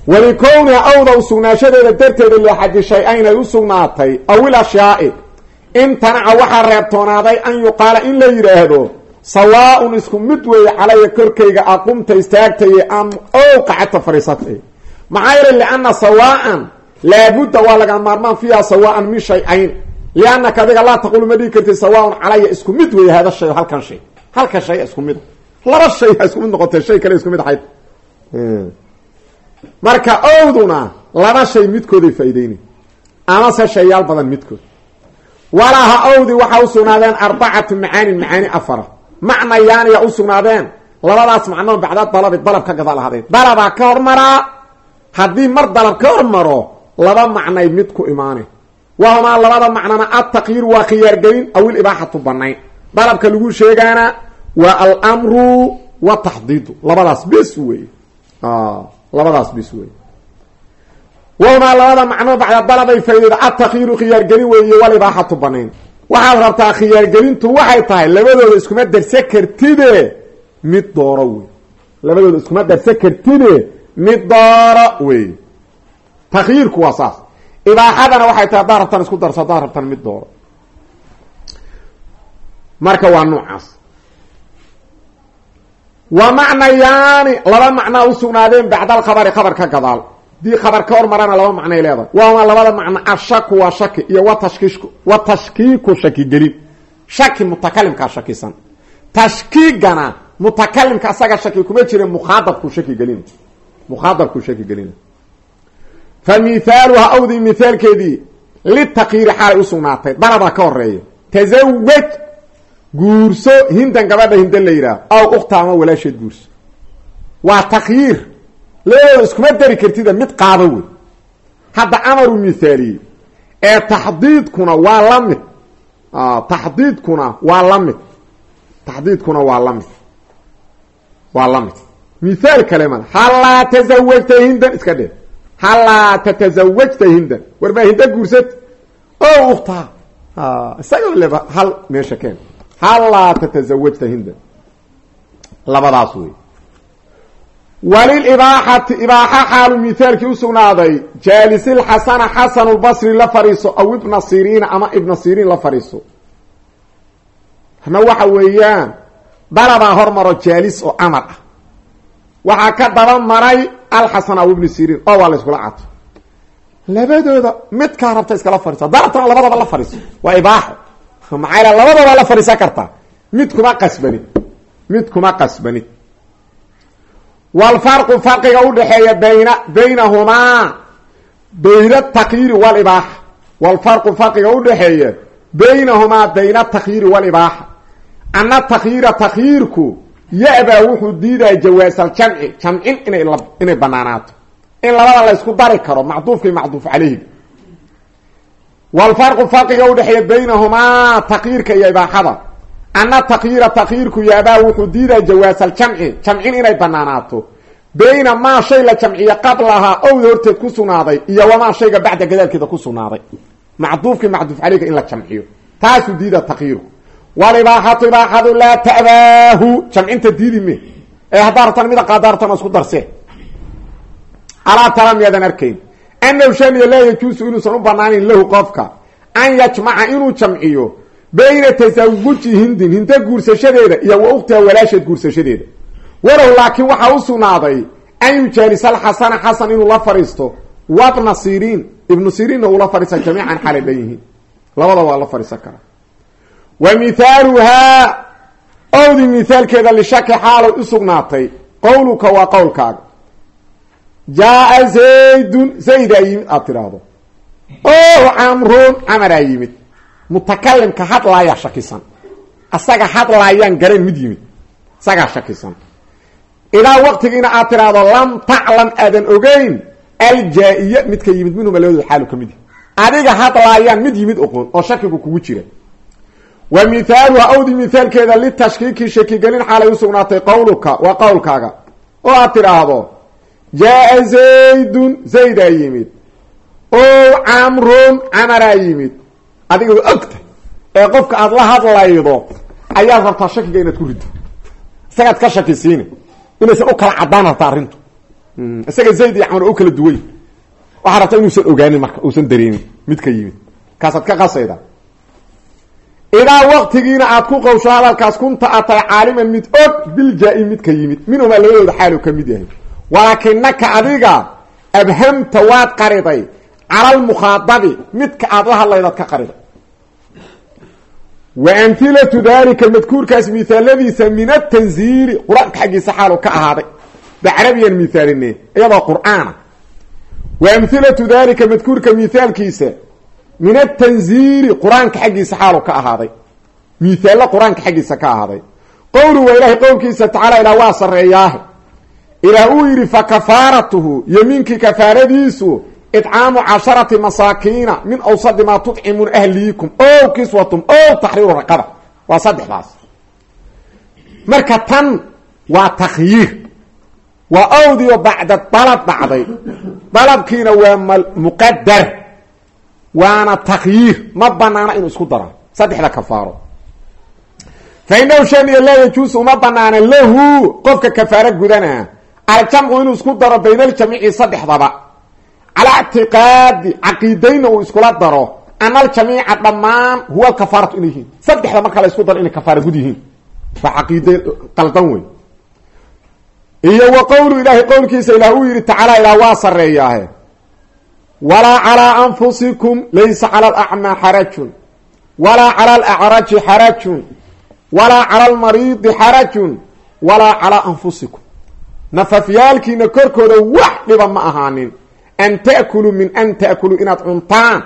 walikowniha awda u sugnaanshadeeda darteeda liaxadi shay-ayn ay u sugnaatay awil ashyaai imtanaca waxaa reebtoonaaday an yuqaala in la yidhaahdo sawaaun isku mid weeye calaya korkayga aqumta istaagtaye am ow qacadta fadhiisatay. Maxaa yeelay lianna sawaaan laabudda waa laga maarmaan fiiha sawaan min shay-ayn. Liannaka adiga laa taqulu ma dhigi kartid sawaaun calaya isku mid weeye hada shay halkan shay. Halka shay isku mid. Laba shay ha isku mid noqotee shay kale isku mid ahayd. Marka owduna laba shay midkooday faa'iideyna amase shayaal badan midkood. Walaha owdi waxaa u sugnaadeen arbacatu macaanin macaani afara. Macnayaaniya u sugnaadeen. Labadaas macnoo bacda dalabi dalab ka gadaal ahaadeen. Dalabaa ka hormaraa haddii mar dalab ka hormaro laba macnay mid ku imaane. Wahumaa labada macnana adtakyiir waa khiyaargelin awil ibaaxatu banayn dalabka lagu sheegaana waa almru wataxdiidu labadaas bis wey. Labadaas bis wey. Wamaa labada macno bacda dalabay faaideyda atakyiru khiyaargelin weeye walibaaxatu banayn waxaad rabtaa khiyaargelintu waxay tahay labadooda iskuma darse kartide mid dooro wey. Labadooda iskuma darse kartide mid dooro wey takyiirku waa saas. Ibaaxadana waxay tahay haddaad rabtaan isku darso haddaad rabtaan mid dooro. Marka waa noocaas wa macnayaani laba macnaa usugnaadeen bacda alkhabari khabar ka gadaal. Dii khabar ka hor marana laba macnay leedahay. Waama labada macno ashaku waa shaki iyo wa tashkiishku wa tashkiiku shakigelin shaki mutakalimkaa shakisan. Tashkiigana mutakalimka asaga shaki kuma jira mukhaadabku shaki gelina mukhaadabku shaki gelina fa mithaaluha awdii mithaalkeedii litakyiiri xaalay usugnaatay dalabaa ka horreeya tazawaj guurso hindan gabadha hinda la yidhaah aw ukta ama walaasheed guurso waa takyiir labadooda iskuma dari kartida mid qaado wey hadda amaru mithaaliyey ee taxdiidkuna waa la mid taxdiidkuna waa la mid taxdiidkuna waa la mid waa la mid mithaal kale male hallaa tasawajta hindan iska dhe hallaa tatasawajta hindan war baa hinda guursat o uktaa isaga leba hal meesha keen hallaa tatasawajta hindan labadaas wey walilibaaxati ibaaxa xaalu mithaalkii usugnaaday jaalisilxasana xasan lbasri la fadhiiso aw ibna siriina ama ibna siriin la fadhiiso na waxa weeyaan dalabaa hormaro waxaa ka daba maray alxasan aw ibni siriin oo waa la iskula cato labadooda midkaa rabta iskala fadhiiso haddaa rabtana labadaba la fadhiiso waa ibaaxo maxaa yal labadaba la fadhiisan kartaa mid kuma qasbanid mid kuma qasbanid wlfarqu farqiga udhaxeeya bayna baynahumaa bayna takyiiri walibaaxa wlfarqu farqiga udhaxeeya baynahumaa bayna takyiiri walibaaxa ana takyiira takyiirku ya-baa wuxuu diidaya jawaasaljamci jamcin inay inay banaanaato. In labada la ysku dari karo macduufka iyo macduuf caleyhi wlfarqu farqiga udhaxeeya baynahumaa takyiirka iyo ibaaxada ana takyiira takyiirku yaabaa wuxuu diidaya jawaasaljamci jamcin inay banaanaato. Bayna maa shay la jamciya qablahaa owda horteed ku sugnaaday iyo wamaa shayga bacda gadaalkeeda ku sugnaaday. Macduufkii macduuf caleyga in la jamciyo. Taasuu diida takyiirku walibaaxatu ibaaxadu laa ta'baahu. Jamcinta diidi me ee haddaa rabtaan mida qaadaartana isku darse. Alaa tara miyaadan arkayn. Annahu shaniya laa yajuusu inuusan u banaanin lahu qofka. An yajmaca inuu jamciyo bayna tasawuji hindin hinda guursashadeeda iyo wa uktiha walaasheed guursashadeeda. Walow laakiin waxaa u sugnaaday an yujaalisa alxasana xasan inuu la fadhiisto wabna siriin. Ibnu siriinna uu la fadhiista jamiican xalay dhan yihiin. Labada waa la fadhiisan karaa wa mithaaluhaa owdi mithaalkeeda lishaki xaalay u sugnaatay qowluka waa qowlkaaga. Jaa-a zaydun zaydaa yimid aada tidhaahdo. O camrun camaraa yimid. Mutakalimka hadlaayaa shakisan. Asaga hadlaayaan garan mid yimid. Isagaa shakisan. Idaa waqtigiina aad tiraahdo lam taclam aadan ogeyn aljaa-iya midka yimid minhuma labadooda xaalu ka mid yahi adiga hadlaayaan mid yimid oqoon oo shakigu kugu jira wa mithaaluha awdi mithaalkeeda litashkiiki shakigelin xaalay usugnaatay qowluka waa qowlkaaga oo aad tidhaahdo jaa-a zaydun zaydaa yimid. O camrun camaraa yimid. Adiga waa ogta ee qofka aada la hadlaydo ayaad rabtaa shakiga inaad ku riddo. Isagaad ka shakisiini inaysan u kala cadaan rabta arrintu. Isaga zayd iyo camar u kala duway. Waxaa rabtaa inuusan ogaanin marka uusan dareemin midka yimid. Kaasaad ka qasayda idaa waqtigiina aad ku qawsho hadalkaas kunta aad tahay caaliman mid og biljaa-i midka yimid. Minhumaa labadooda xaalu ka yahay. Walaakinaka adiga abhamta waad qariday. Cala almukhaadabi midka aada la hadlaydaad ka qariday. Wa amhilatu dalika madkuurkaas mihaaladiisa min atanziili qur'aanka xaggiisa xaalu ka ahaaday. Bacrabiyan mihaaline iyadoo qur'aana. Wa amhilatu dalika madkuurka mihaalkiisa min atanziili qur'aanka xaggiisa xaalu ka ahaaday. Mihaallo qur'aanka xaggiisa ka ahaaday. Qowlu waa ilaahay qowlkiisa tacaala ilaa waa sareeyaahe ilaa uu yidhi fa kafaaratuhu yemiinkii kafaaradiisu idcaamu casharati masaakiina min awsadi maa tudcimuun ahliikum. O kiswatum o taxriiru raqaba. Waa saddexdaas. Marka tan waa takhyiir. Waa awdiyo bacda dalab dhacday dalabkiina waa muqadar waana takhyiir ma banaana inuu isku daro saddexda kafaaro. Fa inahu shaniya laa yajuusu uma banaana lahu qofka kafaaro gudanaa aljamcu inuu isku daro bayna aljamiici saddexdaba. Calaa ictiqaadi caqiidayna uu iskula daro ana aljamiica dhammaan huwa alkafaaratu inay yihiin. Saddexda marka la isku daro inay kafaara gud yihiin. Waa caqiide qaldan wey iyo wa qowlu ilaahay qowlkiisa ilaah uu yidhi tacaala ilaah waa sareeyaahe walaa calaa anfusikum laysa cala alacmaa xarajun walaa cala alacraji xarajun walaa cala almariidi xarajun walaa calaa anfusikum nafafyaalkiina korkooda wax dhiba ma ahaanin an ta'kuluu min an ta'kuluu inaad cuntaan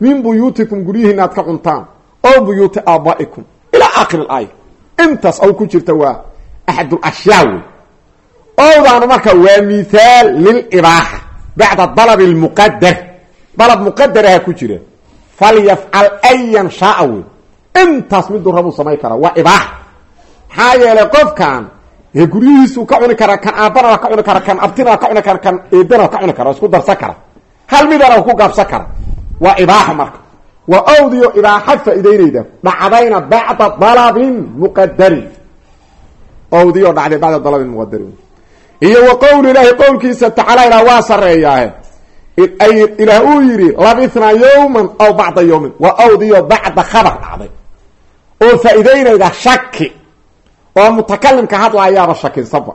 min buyuutikum guryihiina aad ka cuntaan oo buyuuti aabaa'ikum ilaa aakhir alaaya intaas aw ku jirta waa axadulashyaa wey owdaanu marka waa mithaal lilibaaxa bacda dalab lmuqadar dalab muqadaraha ku jira falyafcal ayan shaaa wey intaas miduu rabuu samayn karaa waa ibaaxa maxaa yeelay qofkan ee guryihiisuu ka cuni karaa kan aabbana waa ka cuni kara kan abtina ka cuni kara kan eedana waa ka cuni kara waa isku darsan kara hal midana waa ku gaabsan kara waa ibaaxa marka waa awdiyo ibaaxa faa'idaynayda dhacdayna bacda dalabin muqadarin awdiyo dhacday bacda iyo wa qowl ilaahi qowlkiisa tacaala ilaah waa sareeyaahe ilaah uu yidhi labithnaa yowman aw bacda yowmin waa awdiyo bacda khabar dhacday. Oo faa'idaynayda shaki. Oo mutakalimka hadlaayaaba shakinsaba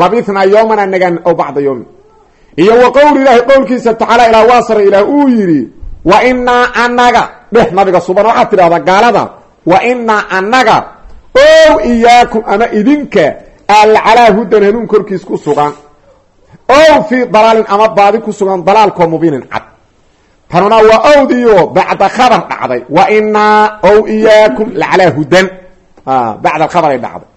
labithnaa yowman anagaan aw bacda yowmin iyo wa qowl ilaahi qowlkiisa tacaala ilaah waa sare ilaah uu yidhi wa inaa anaga dheh nabiga suban waxaad tidhahdaa gaalada wa inaa anaga ow iyaakum ama idinka alla calaa hudan hanuun korkiis ku sugan. Ow fii dalaalin ama baadi ku sugan dalaalkoo mubiinin cad. Tanuna waa owdiyo bacda khabar dhacday. Wa inaa ow iyaakum lacalaa hudan. Bacda alkhabar ay dhacday.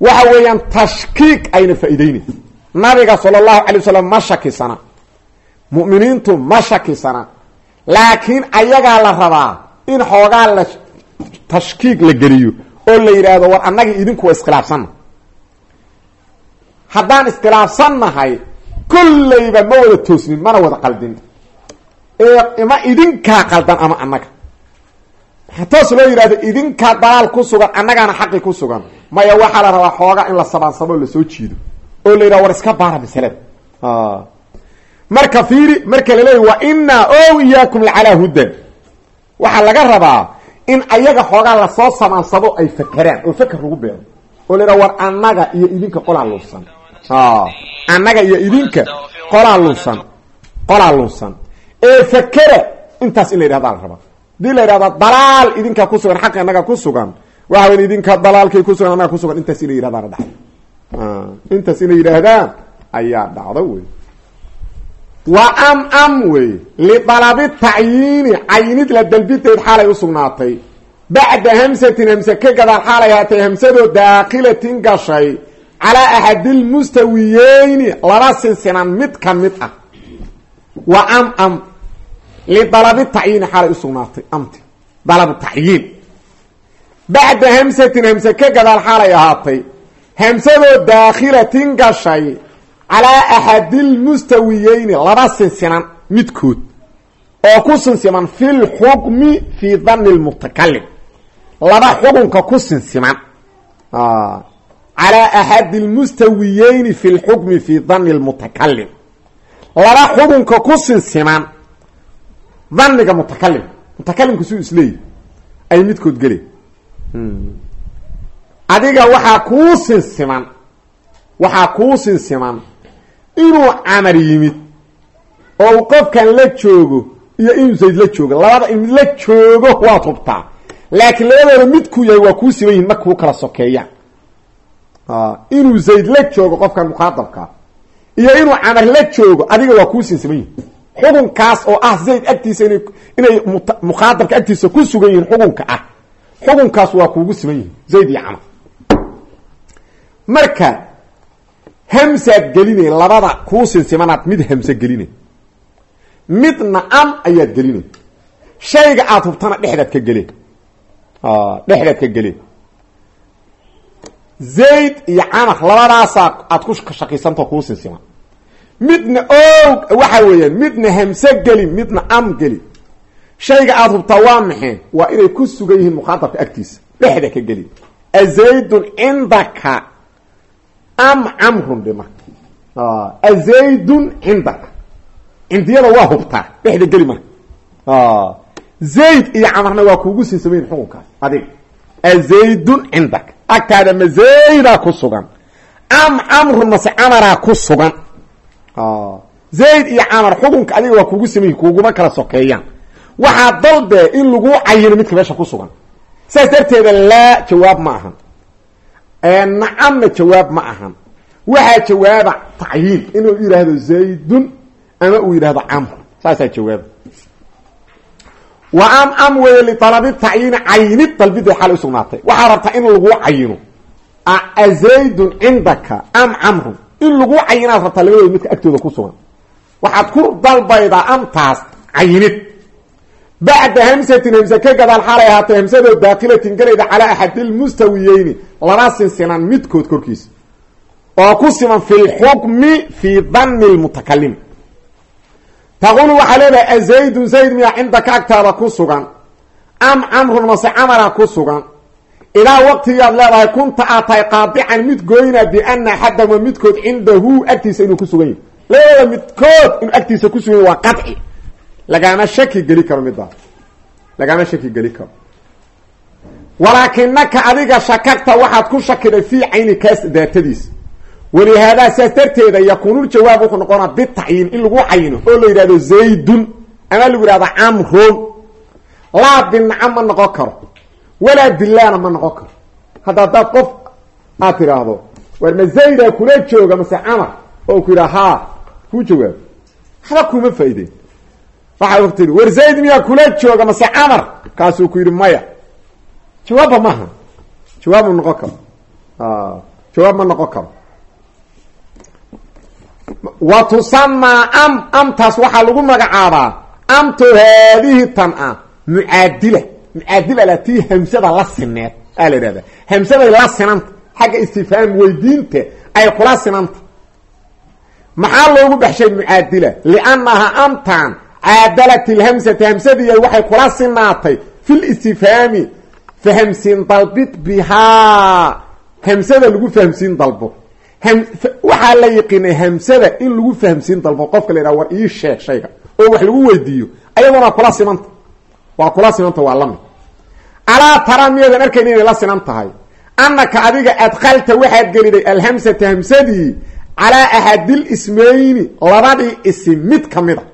Waxa weeyaan tashkiik ayna faa'iideynay nabiga sala allahu alay wasalam ma shakisana. Mu'miniintu ma shakisana. Laakiin ayagaa la rabaa in xoogaa la tashkiik la geliyo oo la yidhaahdo war annagii idinku waa haddaan iskhilaafsannahay kollayba ma wada toosnin mana wada qaldin. Ee ima idinkaa qaldan ama annaga? Maxaa loo yidhahdo idinkaa dalaal ku sugan annagaana xaqi ku sugan. Maya waxaa la rabaa xoogaa in la sabaansamo la soo jiido. Oo la yidhaha war iska baara masalada marka fiiri marka laleeya wa inaa o iyaakum lacalaa hudan. Waxaa laga rabaa in ayaga xoogaa la soo samaansado ay fakeraan oo faker lagu beero. Oo la yidhaha war annaga iyo idinka qolaa lunsan annaga iyo idinka qolaa lunsan qolaa lunsan. Ee fakera intaas in la yidhahda la rabaa haddii la yidhahda dalaal idinkaa ku sugan xaq annaga ku sugan waxa weya idinka dalaalkay ku sugan annaga kusugan intaas inay yidhahdaana dhacda intaas inay yidhaahdaan ayaa dhacda wey wa am am wey lidalabi tacyiini cayinid la dalbiteed xaalay u sugnaatay. Bacda hamsatin hamse ka gadaal xaalay ahaatay hamsadoo daakilatin gashay calaa axadilmustawiyeyni laba sinsinan mid ka mid ah. Wa am am lidalabi tacyiini xaalay u sugnaatay amti dalabu tacyiin. Bacda hamsatin hamse ka gadaal xaalay ahaatay hamsadoo daakhilatin gashay calaa axadilmustawiyeyni laba sinsinan midkood oo ku sinsiman fi lxukmi fii dani lmutakalim laba xukunka ku sinsiman calaa axadi lmustawiyeyni fi lxukmi fii dani lmutakalim laba xukunka ku sinsiman daniga mutakalim mutakalimka suu isleeyahy ay midkood gele adiga waxaa kuu sinsiman waxaa kuu sinsiman inuu camar yimid oo uu qofkan la joogo iyo inuu zayd la joogo labada in mid la joogo waad hubtaa laakiin labadooda midkuu yahay waa kuu siman yihiin marka kuu kala sokeeyaan inuu zayd la joogo qofkan muqaadabkaa iyo inuu camar la joogo adiga waa kuu sinsiman yihiin xukunkaas oo ah zayd agtiisa ina inay muqaadabka agtiisa ku sugan yihiin xukunka ah xukunkaas waa kuugu siman yihiin zayd iyo camar marka hamsaad gelinay labada kuu sinsimanaad mid hamse gelinay. Midna am ayaad gelinay. Shayga aada hubtana dhexdaad ka geleen dhexdaad ka geleen zayd iyo camar labadaasaa aad ku shakiysantao kuu sinsima midna og waxa weeyaan midna hamse geli midna am geli. Shayga aada hubtaa waa maxay? Waa inay ku sugan yihiin mukhaatabka agtiisa dhexda ka geli. Azaydun cindaka am camrun dhe marka. Azaydun cindaka. Cindiyada waa hubtaa dhexda geli marka. Zayd iyo camarna waa kuugu sinsamayn xukunkaas adiga. Azaydun cindaka agtaada ma zaydaa ku sugan? Am camrun mase camaraa ku sugan? Zayd iyo camar xukunka adiga waa kuugu samayi kuuguma kala sokeeyaan. Waxaa dalbee in lagu cayino midka meesha ku sugan. Saas darteeda laa jawaab ma ahan. Nacamna jawaab ma ahan. Waxaa jawaaba tacyiin inuu yidhaahdo zaydun ama uu yidhahdo camr saasaa jawaaba wa am am weeye lialabi tacyiini cayinid dalbiday xalay usugnaatay waxaa rabtaa in lagu cayino. Azaydun cindaka am camrun in lagu cayinaad rabtaa labadooda midka agtooda ku sugan. Waxaad ku dalbaydaa amtaas cayinid bacda hamsatin hamse ka gadaal xaalay ahaatay hamsadoo daakilatin galayda calaa axadilmustawiyeyni laba sinsinan midkood korkiisa. Oo ku siman fi lxukmi fii danni lmutakalim taqulu waxaa leedahay azaydun zayd miya cindaka agtaada ku sugan am camrun mase camara ku sugan. Ilaa waqtigaad leedahay kunta aad tahay qaadican mid gooyna biana axadama midkood cindahu agtiisa inuu ku sugan yahy labadooda midkood inuu agtiisa ku sugan yahy waa qaci lagama shaki geli karo middaas lagama shaki geli karo. Walaakinaka adiga shakagta waxaad ku shakiday fii cayni kaas daatadiisa walihaadaa saas darteeda yakuunuljawaab wuxuu noqonaa bitacyiin in lagu cayino oo la yidhahdo zaydun. Ama lagu yidhahdo camrun laa binacam ma noqon karo. Walaa bilaana ma noqon karo. Hadda haddaad qof aad tidhaahdo war ma zayda kula jooga mase camar? Oo ku yidhaha haa kuu jawaabo. Waxba kuma faa'ideyn waxaa tii war zayd miyaa kula jooga mase camar? Kaasuu ku yidhi maya. Jawaabba maaha jawaab ma noqon karo. Jawaab ma noqon karo wa tusamaa am amtaas waxaa lagu magacaabaa. Amto haadihi tan ah mucaadila. Mucaadila la hamsada la sineed aa la idhahda hamsaday la sinanta xagga istifhaam weydiinta ay kula sinanta. Maxaa loogu baxshay mucaadila? Liannaha amtan caadalat ilhamsata hamsadiiya waxay kula sinaatay fi listifhaami fahamsiin dalbid bihaa. Hamsada lagu fahamsiin dalbo waxaa la yiqiinay hamsada in lagu fahamsiin dalbo qofka la yidhaha war ii sheeg shayga oo wax lagu weydiiyo. Ayaduna kula simanta waa kula simanta waa la mid alaa tara miyadan arkayn inay la sinan tahay. Annaka adiga adkalta waxaad geliday alhamsata hamsadii calaa axadil ismayni labadii isim mid ka mid a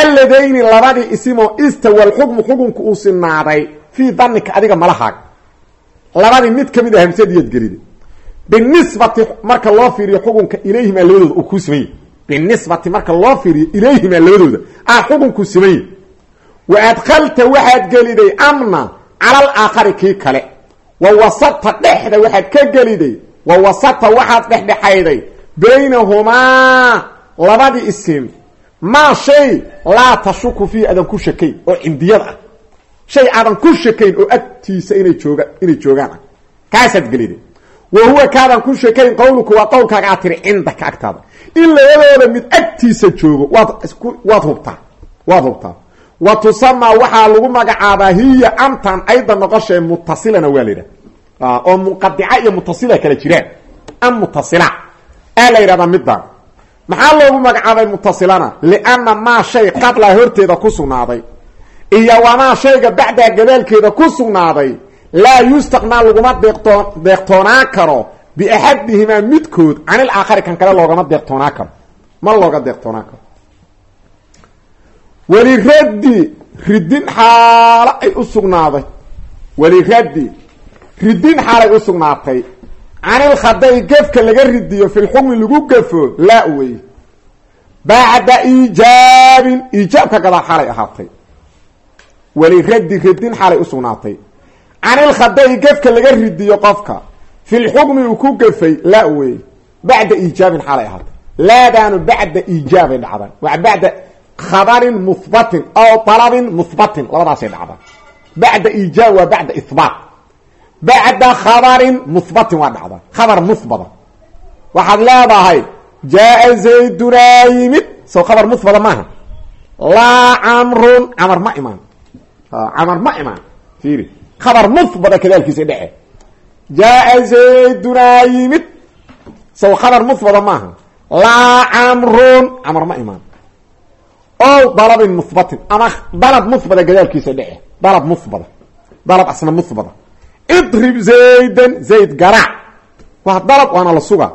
alladayni labadii isimoo istawa alxukmu xukunku uu sinaaday. Fii danika adiga malahaaga labadii mid ka mid a hamsadiiad geliday binisbati marka loo fiiriyo xukunka ilayhimaa labadooda uu ku simanya binisbati marka loo fiiriyo ilayhimaa labadooda ah xukunku simanya wa adkalta waxaad geliday amna cala alaakhari kii kale. Wa wasata dhexda waxaad ka geliday. Wa wasata waxaad dhexdhexayday. Baynahumaa labadii isim. Maa shay laa tashuku fiihi aadan ku shakayn oo cindiyad ah. Shay aadan ku shakayn oo agtiisa inay jooga kaasaad geliday wa huwa kaadan ku shakayn qawluku waa qowlkaaga aad tiri cindaka agtaada. In labadooda mid agtiisa joogo waad waad hubtaa waad hubtaa. Wa tusamaa waxaa lagu magacaabaa hiya amtan ayda noqoshee mutasilana waa la yidhaha oo munqadica iyo mutasila kala jiraan. Am mutasila. Aa la yidhahdaa midaan. Maxaa loogu magacaabay mutasilana? Lianna maa shay qablaa horteeda ku sugnaaday. Iyo wamaa shayga bacdaa gadaalkeeda ku sugnaaday laa yustaqnaa laguma deeqtoo deeqtoonaa karo biaxadihimaa midkood can ilaakhari kan kale loogama deeqtoonaa karo ma looga deeqtoonaa karo weliraddi ridin xaalo ay u sugnaaday weliraddi ridin xaalay u sugnaatay canilkhaday gefka laga ridiyo fi lxukmi lagu gafo laa wey bacda iijaabin iijaabka gadaal xaalay ahaatay weliraddi ridin xaalay u sugnaatay canilkhaday gefka laga ridiyo qofka fi lxukmi uu ku gafay laa wey bacda iijaabin xaalay ahaatay. Laadaanu bacda iijaabay dhacday. Waa bacda khabarin muhbatin aw dalabin muhbatin labadaasay dhacda bacda iijaab waa bacda ihbaat bacda khabarin muhbatin waa dhacda khabar muhbata waxaad leedahay jaa zaydunaa yimid. Sow khabar muhbata maaha. Laa camrun camar ma imaan. Camar ma imaan. Fiiri khabar muhbata kadaalkiisa dhece jaa zaydunaa yimid. Sow khabar muhbata maaha laa camrun camar ma imaan. O dalabin muhbatin ama dalab muhbata gadaalkiisa dhece dalab muhbata dalab asna muhbata idrib zaydan zayd garaac. Waa dalab waana la suga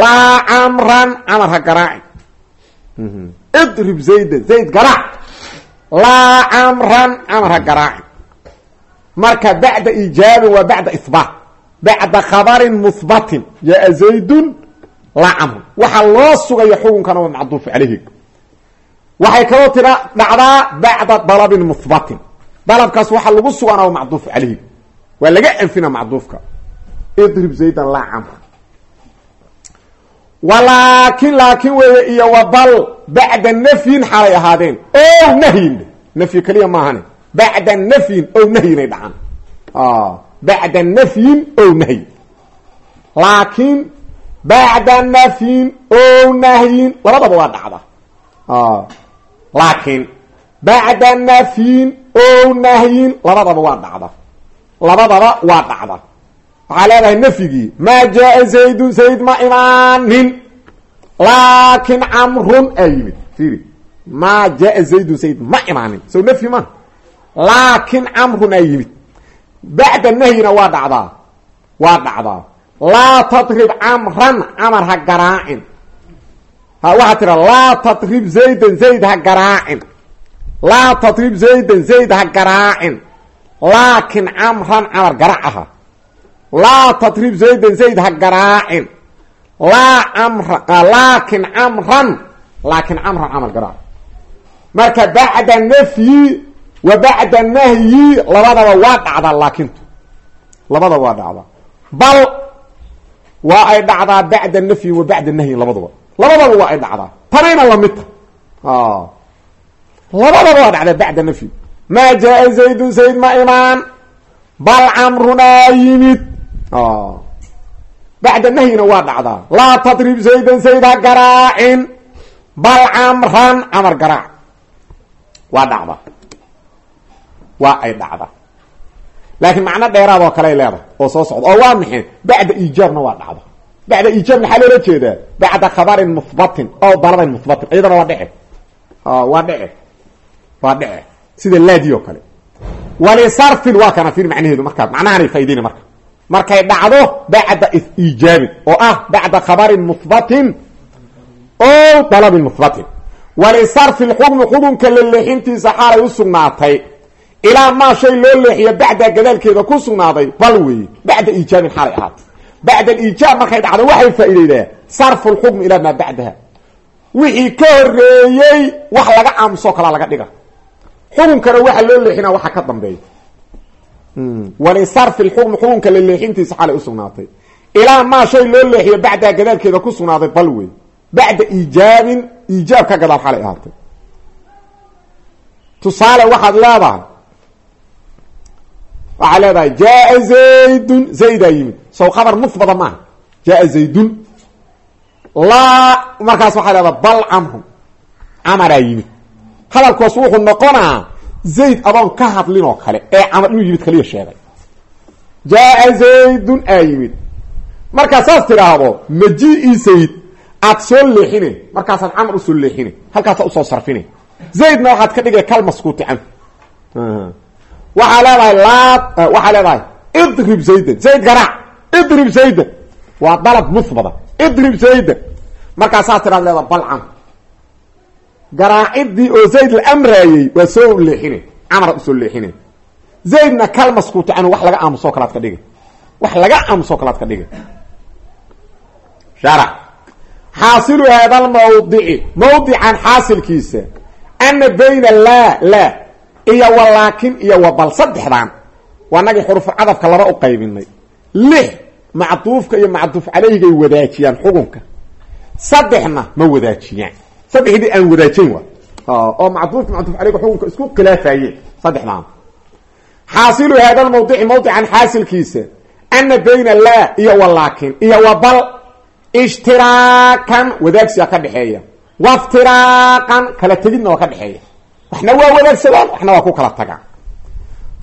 laa camran camar ha garaacin idrib zaydan zayd garaac. Laa camran marka bacda ijaabin waa bacda ihbaat bacda khabarin muhbatin jaa zaydun laa camrun waxaa loo sugaya xukunkana waa macduuf caleyhi waxay kaloo tira dhacdaa bacda dalabin muhbatin dalabkaas waxaa lagu sugaana waa macduuf caleyhi waa laga anfina macduufka. Idrib zaydan laa camra walaakin laakin weeye iyo wabal bacda nafyin xaalay ahaadeen. O nahyin nafyi keliya maahane bacda nafyin o nahyinay dhacaan bacda nafyin o nahyin laakiin bacda nafyin o nahyin labadaba waa dhacda laakiin bacda nafyin o nahyin labadaba waa dhacda labadaba waa dhacda waxaa leedahay nafyigii maa jaa zaydun zayd ma imaanin laakin camrun aa yimid fiiri maa jaa zaydun zayd ma imaanin ma laakin camrun aa yimid. Bacda nahyina waa dhacdaa. Waa dhacdaa. Laa tadrib camran camar ha garaacin. Ha waxaa tira laa tadrib zaydan zayd ha garaacin. Laa tadrib zaydan zayd ha garaacin. Laakin camran camar garaac aha. Laa tadrib zaydan zayd ha garaacin. Laa camra laakin camran laakin camran camar garaac. Marka bacda nafyi wa bacda nahyi labadaba waa dhacdaa laakintu labadaba waa dhacdaa. Bal waa ay dhacdaa bacda nafyi wa bacda nahyin labadaba labadaba waa ay dhacdaa. Tanayna lamidta labadaba waa dhacdaa bacda nafyi maa jaa zaydun zayd ma imaan. Bal camrunaa yimid. Bacda nahyina waa dhacdaa. Laa tadrib zaydan zayd ha garaacin. Bal camran camar waa dhacdaa waa ay dhacdaa. Laakiin macno dheeraad oo kale ay leedahay oo soo socda. Oo waa maxay? Bacda iijaabna waa dhacda. Bacda iijaab maxaa loola jeedaa? Bacda khabarin muhbatin oo dalabin muhbatin iyadana waa dhece waa dhece waa dhece sida laadi oo kale? Walisarfin waa kana fiir macnaheedu markaa macnahanay faydeyna marka. Markay dhacdo bacda iijaabin oo ah bacda khabarin muhbatin o dalabin muhbatin walisarfi lxukmi xukunka la leexintiisa xaalay u sugnaatay ilaa maa shay loo leexiyo bacda gadaalkeeda ku sugnaaday bal weeye bacda iijaabin xaalay ahaatay bacda aliijaab markay dhacdo waxay faa'iideydaa sarfu lxukmi ilaa maa bacdaha. Wixii ka horeeyey wax laga aamusoo kalaa laga dhiga. Xukunkana waxa loo leexina waxa ka dambeeya walisarfi lxukmi xukunka la leexintiisa xalay usugnaatay ilaa maa shay loo leexiyo bacdaa gadaalkeeda ku sugnaaday bal wey bacda iijaabin iijaab ka gadaal xalay ahaatay. Tusaale waxaad leedahay waxaad leedahay jaa zaydun. Zaydaa yimid. Sow khabar mufbada maaha. Jaa zaydun. Laa. Markaas waxaa leedahay bal camrun camaraa yimid. Hadalkoos wuxuu noqonaa zayd adoon ka hadlin oo kale ee camar inuu yimid kaliya sheegay. Jaa zaydun aa yimid. Markaa saas tidhaahdo maji-i zayd aad soo leexine. Markaasaad camar u soo leexine. Halkaasaa u soo sarfine. Zaydna waxaad ka waxaa leedahay laa waxaa leedahay idrib zaydan zayd garaac idrib zaydan waa dalab muhbada idrib zaydan markaasaad tidhahd leedaha bal camr garaacidii oo zayd la amraayey waa soo leexine camara u soo leexine zaydna kal maskuuti canhu wax laga aamusoo kalaad ka dhigay. Wax laga aamusoo kalaad ka dhigay. Sharax xaasilu haada lmawdici mawdican xaasilkiisa ana bayna laa laa iyo wa laakin iyo wa bal saddexdan waa nagii xurufu cadafka laba u qaybinay lix macduufka iyo macduuf caleyhigay wadaajiyaan xukunka. Saddexna ma wadaajiyaan. Saddexdii aan wadaajayn wa oo macduufka macduuf caleyga xukunka isku khilaafayeen saddexdaan xaasilu haada lmawdici mawdican xaasilkiisa ana bayna laa iyo walaakin iyo wabal ishtiraakan wadaagsiga ka dhexeeya. Waftiraaqan kala tegidna waa ka dhexeeya waxna waa wadaagsadaan waxna waa ku kala tagaan.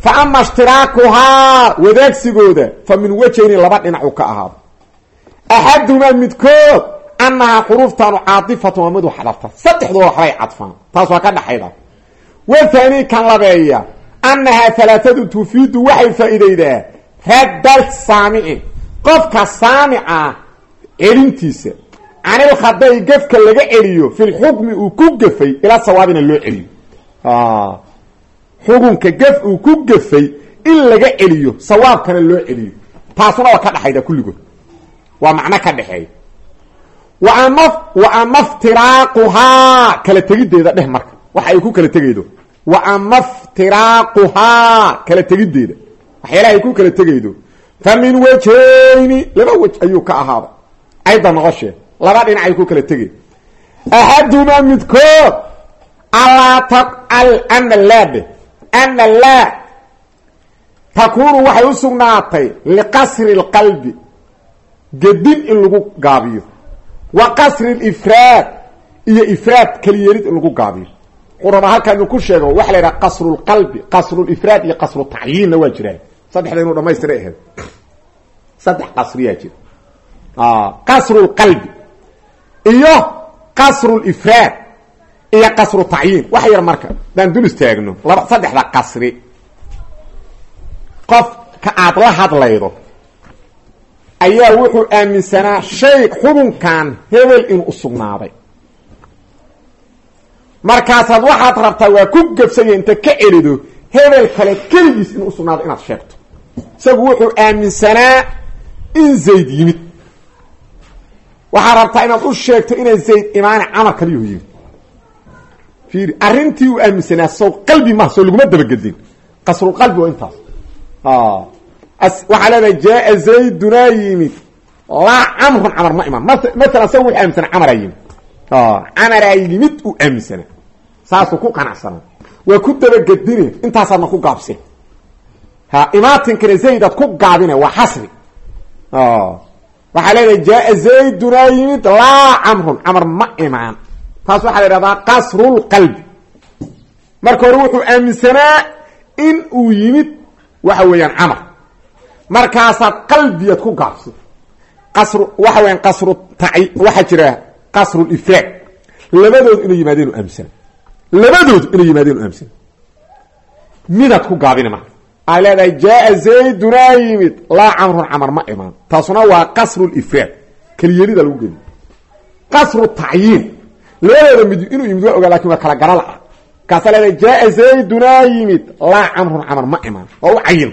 Fa ama ishtiraakuhaa wadaagsigooda fa min wajhayni laba dhinac uu ka ahaado. Axadumaa midkood annahaa xuruuftaanu caadifatu waa mid waxdhafta saddexdooda waxbay cadfaan taas waa ka dhaxayda. Wathani kan labeeya annahaa halaathadu tufiidu waxay faa-ideydaa raddal saamici. Qofka saamica celintiisa canil khaday gefka laga celiyo fi lxukmi uu ku gafay ilaa sawaabina loo celiyo xukunka gef uu ku gafay in laga celiyo sawaabkana loo celiyo. Taasuna waa ka dhaxayda kulligood. Waa macno ka dhexeeya. Waama wa ama iftiraaquhaa kala tegiddeeda dheh marka. Waxa ay ku kala tegaydo wa ama iftiraaquhaa kala tegiddeeda waxyaalaha ay ku kala tegaydo fa min wajhayni. Laba wej ayuu ka ahaada ayda noqoshee laba dhinac ay ku kala tegay axadumaa midkood alaa taqal ana laa dheh ana laa takuunu waxay u sugnaatay liqasri lqalbi gedin in lagu gaabiyo. Wa qasri lifraad iyo ifraad keliyeelid lagu gaabiyo. Quraba halkaanu ku sheego waxa la yidhaha qasrulqalbi qasrulifraad iyo qasru tacyiinna waa jiraan. Saddexda inuu dhamaystira aheed saddex qasriyaa jira. Qasrulqalbi iyo qasrulifraad iyo qasru tacyiin wax yar marka daan dul istaagno laba saddexda qasri. Qofka aada la hadlaydo ayaa wuxuu aaminsanaa shay xubunkan hebel inuu usugnaaday markaasaad waxaad rabtaa waa ku gabsanya inta ka celido hebel kale keligiis inuu usugnaado inaad sheegto. Isagu wuxuu aaminsanaa in zayd yimid. Waxaad rabtaa inaad u sheegto inaan zayd imaane camar kaliyuhu yimid fiiri arrintii uu aaminsanaa sow qalbi maha soo laguma dabagedin qasrulqalbi waa intaas. Waxaa leedahay jaaa zaydunaa yimid. Laa camrun camar ma imaan masalan sa wuxuu aaminsanaa camaraa yimid. Camaraa yimid uu aaminsanaa saasuu ku qanacsanaa. Waa ku dabagedine intaasaadna ku gaabse ha imaatinkana zaydaad ku gaabine waa xasri. Waxaa leedahay jaaa zaydunaa yimid laa camrun camar ma imaan taas waxaa la idhahdaa qasrulqalbi marka hore wuxuu aaminsanaa in uu yimid waxa weeyaan camar markaasaad qalbiyaad ku gaabso. Qasru waxa weyaan qasru taci waxaa jira qasrulifraad labadoodu inay yimaadeen aaminsana labadoodu inay yimaadeen aaminsana midaad ku gaabine marka aa leedahay jaaa zaydunaa yimid. Laa camrun camar ma imaan. Taasuna waa qasrulifraad keliyeelida lagu geli qasru tacyiin labadooda mid inuu yimid waa ogaa laakiin waa kala gara la-ah markaasaa leedahay jaaa zaydunaa yimid. Laa camrun camar ma imaan. Oo u cayin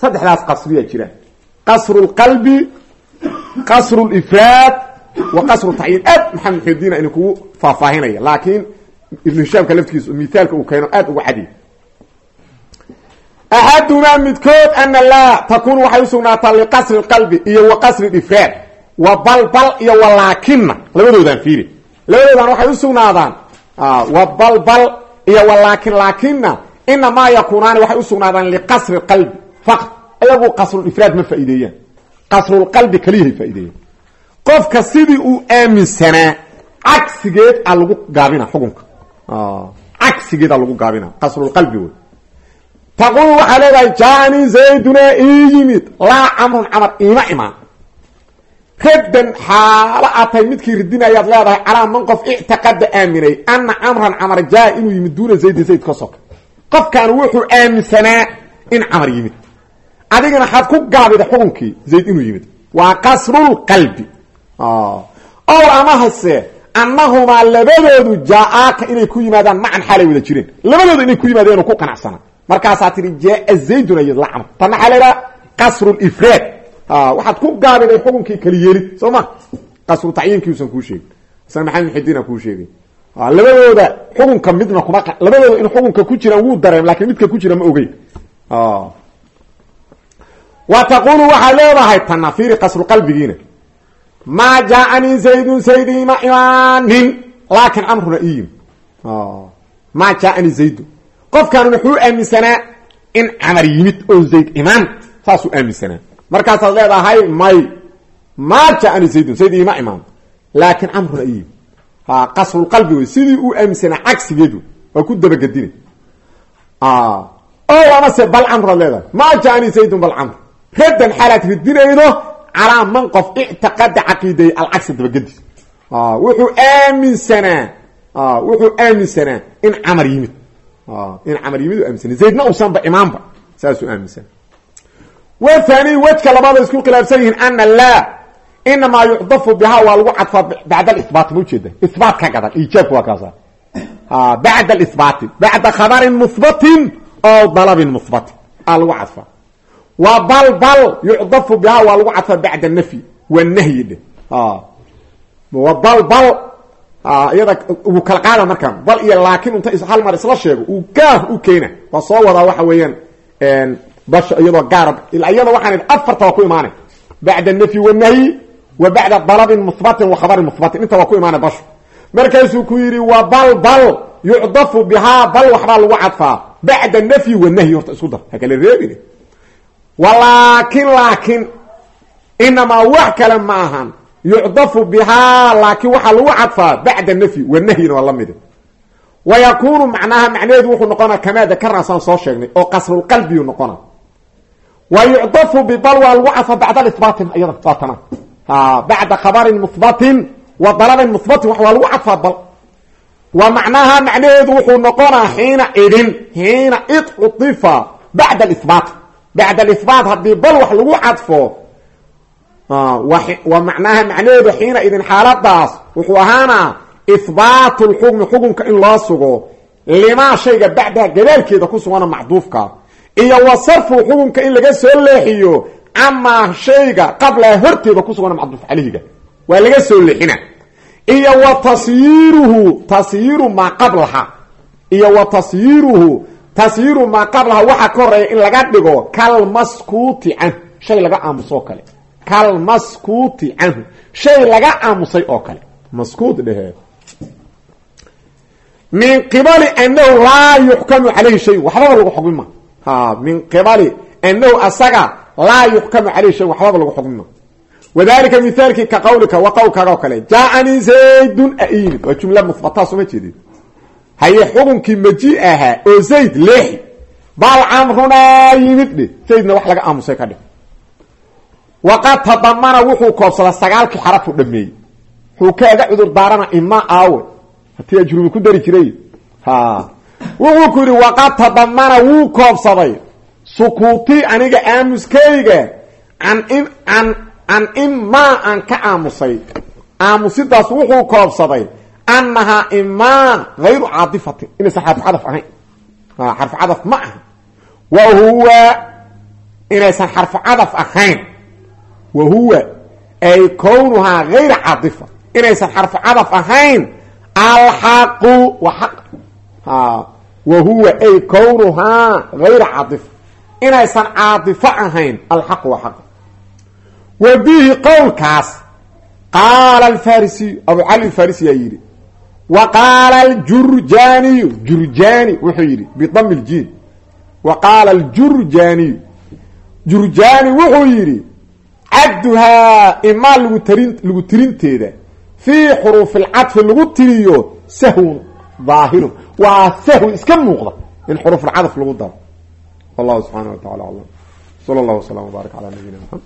saddexdaas qasriyaa jiraan. Qasru lqalbi qasru lifraad wa qasru tacyiin aad maxamed muxudiina ina kugu faahfaahinaya laakiin ibnu hishaamka laftigiisa mithaalka uu keeno aad uga cadiy axadumaa midkood ana laa takuunu waxay usugnaataa liqasri lqalbi iyo wa qasri ifraad wa balbal iyo walaakina labadoodaan fiiri labadoodan waxay usugnaadaan wa balbal iyo walaakin laakina inamaa yakuunaani waxay usugnaadaan liqasri qalbi faqad ayagu qasrulifraad ma faa'iideeyaan. Qasrulqalbi keliyahay faa'ideeyaan qofka sidii uu aaminsanaa cagsigeed lagu gaabina xukunka. Cagsigeed a lagu gaabina qasrulqalbi wey. Taquulu waxaa leedahay jaani zaydunaa ii yimid laa camrun camar iima raddan xaalo aad tahay midkii ridinayaad leedahay calaa man qof ictiqada aaminay ana camran camar jaa inuu yimid duuna zaydin zayd ka soka qofkan wuxuu aaminsanaa in camar yimid. Adigana waxaad ku gaabida xukunkii zayd inuu yimid. Waa qasrulqalbi ow ama hase annahumaa labadoodu jaa-aaka inay ku yimaadaan macan xaalay wada jireen. Labadoodu inay ku yimaadeen ku qanacsana markaasaa tihi jaaa zayduna iyad la camr tanna waxaa laydhaha qasrulifraad waxaad ku gaabiday xukunkii kala yeelid soo ma? Qasru tacyiinkiiusan kuu sheegin isna maxamed muxidiina kuu sheegay? Labadooda xukunka midna kuma labadooda in xukunka ku jiraan wuu dareem laakiin midka ku jira ma ogey wa taqulu waxaad leedahay tanna fiiri qasruqalbigiina maa jaaanii zaydun zaydii ma imaanin laakin camruna iyim maa jaaanii zaydun. Qofkan wuxuu aaminsanaa in camar yimid oo zayd imaan saasuu aaminsanaa markaasaad leedahay may. Maa jaani zaydun zayd ima imaan. Laakiin camruna iyimi ha qasrulqalbi wey sidii uu aaminsanaa cagsigeedu waa ku dabagedina o amase bal camraad leedahay. Maa jaani zaydun bal camr raddan xaalaad ridinaydo calaa man qof ictiqada caqiideeyey alcagsi dabagediis wuxuu aaminsanaa wuxuu aaminsanaa in camar yimid. In camar yimid u aaminsana. Zaydna uusanba imaanba. Saasuu aaminsana wathani wejka labaada isku khilaafsan yihiin ana laa inamaa yucdafu bihaa waa lagu cadfaa bacda alibaati ma ujeeda ibaat ka gadan iijaabku waa kaasa bacda alibaati bacda khabarin muhbatin oo dalabin muhbatin aa lagu cadfaa. Wa bal bal yucdafu bihaa waa lagu cadfaa bacda nafyi wanahyi dhe. Wa bal bal iyada uu kala qaada markaan. Bal iyo laakin unta hal mar isla sheego uu gaar u keena waa soo wadaa waxa weeyaan basha iyadoo gaara iyada waxaan afarta waa ku imaanay. Bacda nafyi wanahyi wa bacda dalabin muhbatin wa khabarin muhbatin inta waa ku imaanay basho. Markaasuu ku yidhi wa bal bal yucdafu bihaa bal waxbaa lagu cadfaa. Bacda nafyi wanahyi horta isku dar. Ha kala reebin walaakin laakin inamaa wax kale ma ahan. Yucdafu bihaa laakiin waxaa lagu cadfaa bacda nafyi wanahyina waa la mid wa yakunu macnaha macnaheedu wuxuu noqonaa kamaa dakarnaa saan soo sheegnay oo qasrulqalbiyu noqona wa yucdafu bibal waa lagu cadfaa bacda ihbaatin iyada waa tana bacda khabarin muhbatin wa dalabin muhbatin waa lagu cadfaa bal wa macnaha macnaheedu wuxuu noqonaa xiina idin xiina id cudifa bacda ihbaat bacda ihbaat haddii bal wax lagu cadfo wa macnaha macnaheedu xiina idin xaaladaas wuxuu ahaanaa ihbaatu lxukmi xukunka in loo sugo limaa shayga bacdaha gadaalkeeda ku sugana macduufka iyo wa sarfu xukunka in laga soo leexiyo camaa shayga qablaha horteeda ku sugana macduuf caleyhiga waa laga soo leexina. Iyo wa tasyiiruhu tasyiiru maa qablaha. Iyo wa tasyiiruhu tasyiiru maa qablaha waxaa ka horreeya in laga dhigo kalmaskuuti canhu shay laga aamusoo kale. Kalmaskuuti canhu shay laga aamusay oo kale. Maskuut dhehe. Min qibali anahu laa yuxkamu calayhi shay waxbaba lagu xukmi ma. ha min qibali anahu asaga laa yuxkamu calayhi shay waxbaba lagu xukmi ma wadalika mithaalkii ka qawlika wa qowlkaaga oo kale jaaanii zaydun ayimid waa jumla muhbataa sooma jeedid haye xukunkii maji ahaa oo zayd leexi bal camrunaa yimid dhe zaydna wax laga aamusay ka dhig waqad tadamana wuxuu koobsadaa sagaalkii xarafu dhameeyey. Wuxuu kaaga cudur daarana ima aawe hatii ajrubi ku dari jiray wuxuu ku yidhi waqad tadamana wuu koobsaday. Sukuuti aniga aamuskayga an in an an imaa aan ka aamusay. Aamusidaas wuxuu koobsaday. Annahaa imaa hayru caadifatin inaysan xarfu cadaf ahayn. Xarfu cadaf ma aha. Wa huwa inaysan xarfu cadaf ahayn. Wa huwa ay kownuhaa hayra caadifa. Inaysan xarfu cadaf ahayn. Alxaqu wa xaq wa huwa ay kownuhaa hayra caadifa inaysan caadifo ahayn alxaqu wa xaq. Wa bihi qowlkaas qaala alfarisiyu abu cali alfarisi yaa yidhi wa qaala aljurjaaniyu jurjaani wuxuu yidhi bidami ljiin wa qaala aljurjaaniyu jurjaani wuxuu yidhi cadduhaa imaa lagu tarin lagu tirinteeda fii xuruufi lcadfi lagu tiriyo sahwun daahirun waa sahwi iska muuqda in xuruufulcadf lagu daro wallahu subxaana wa tacala aclam sala allahu wasalam wbaarak cala nabiyina maxamed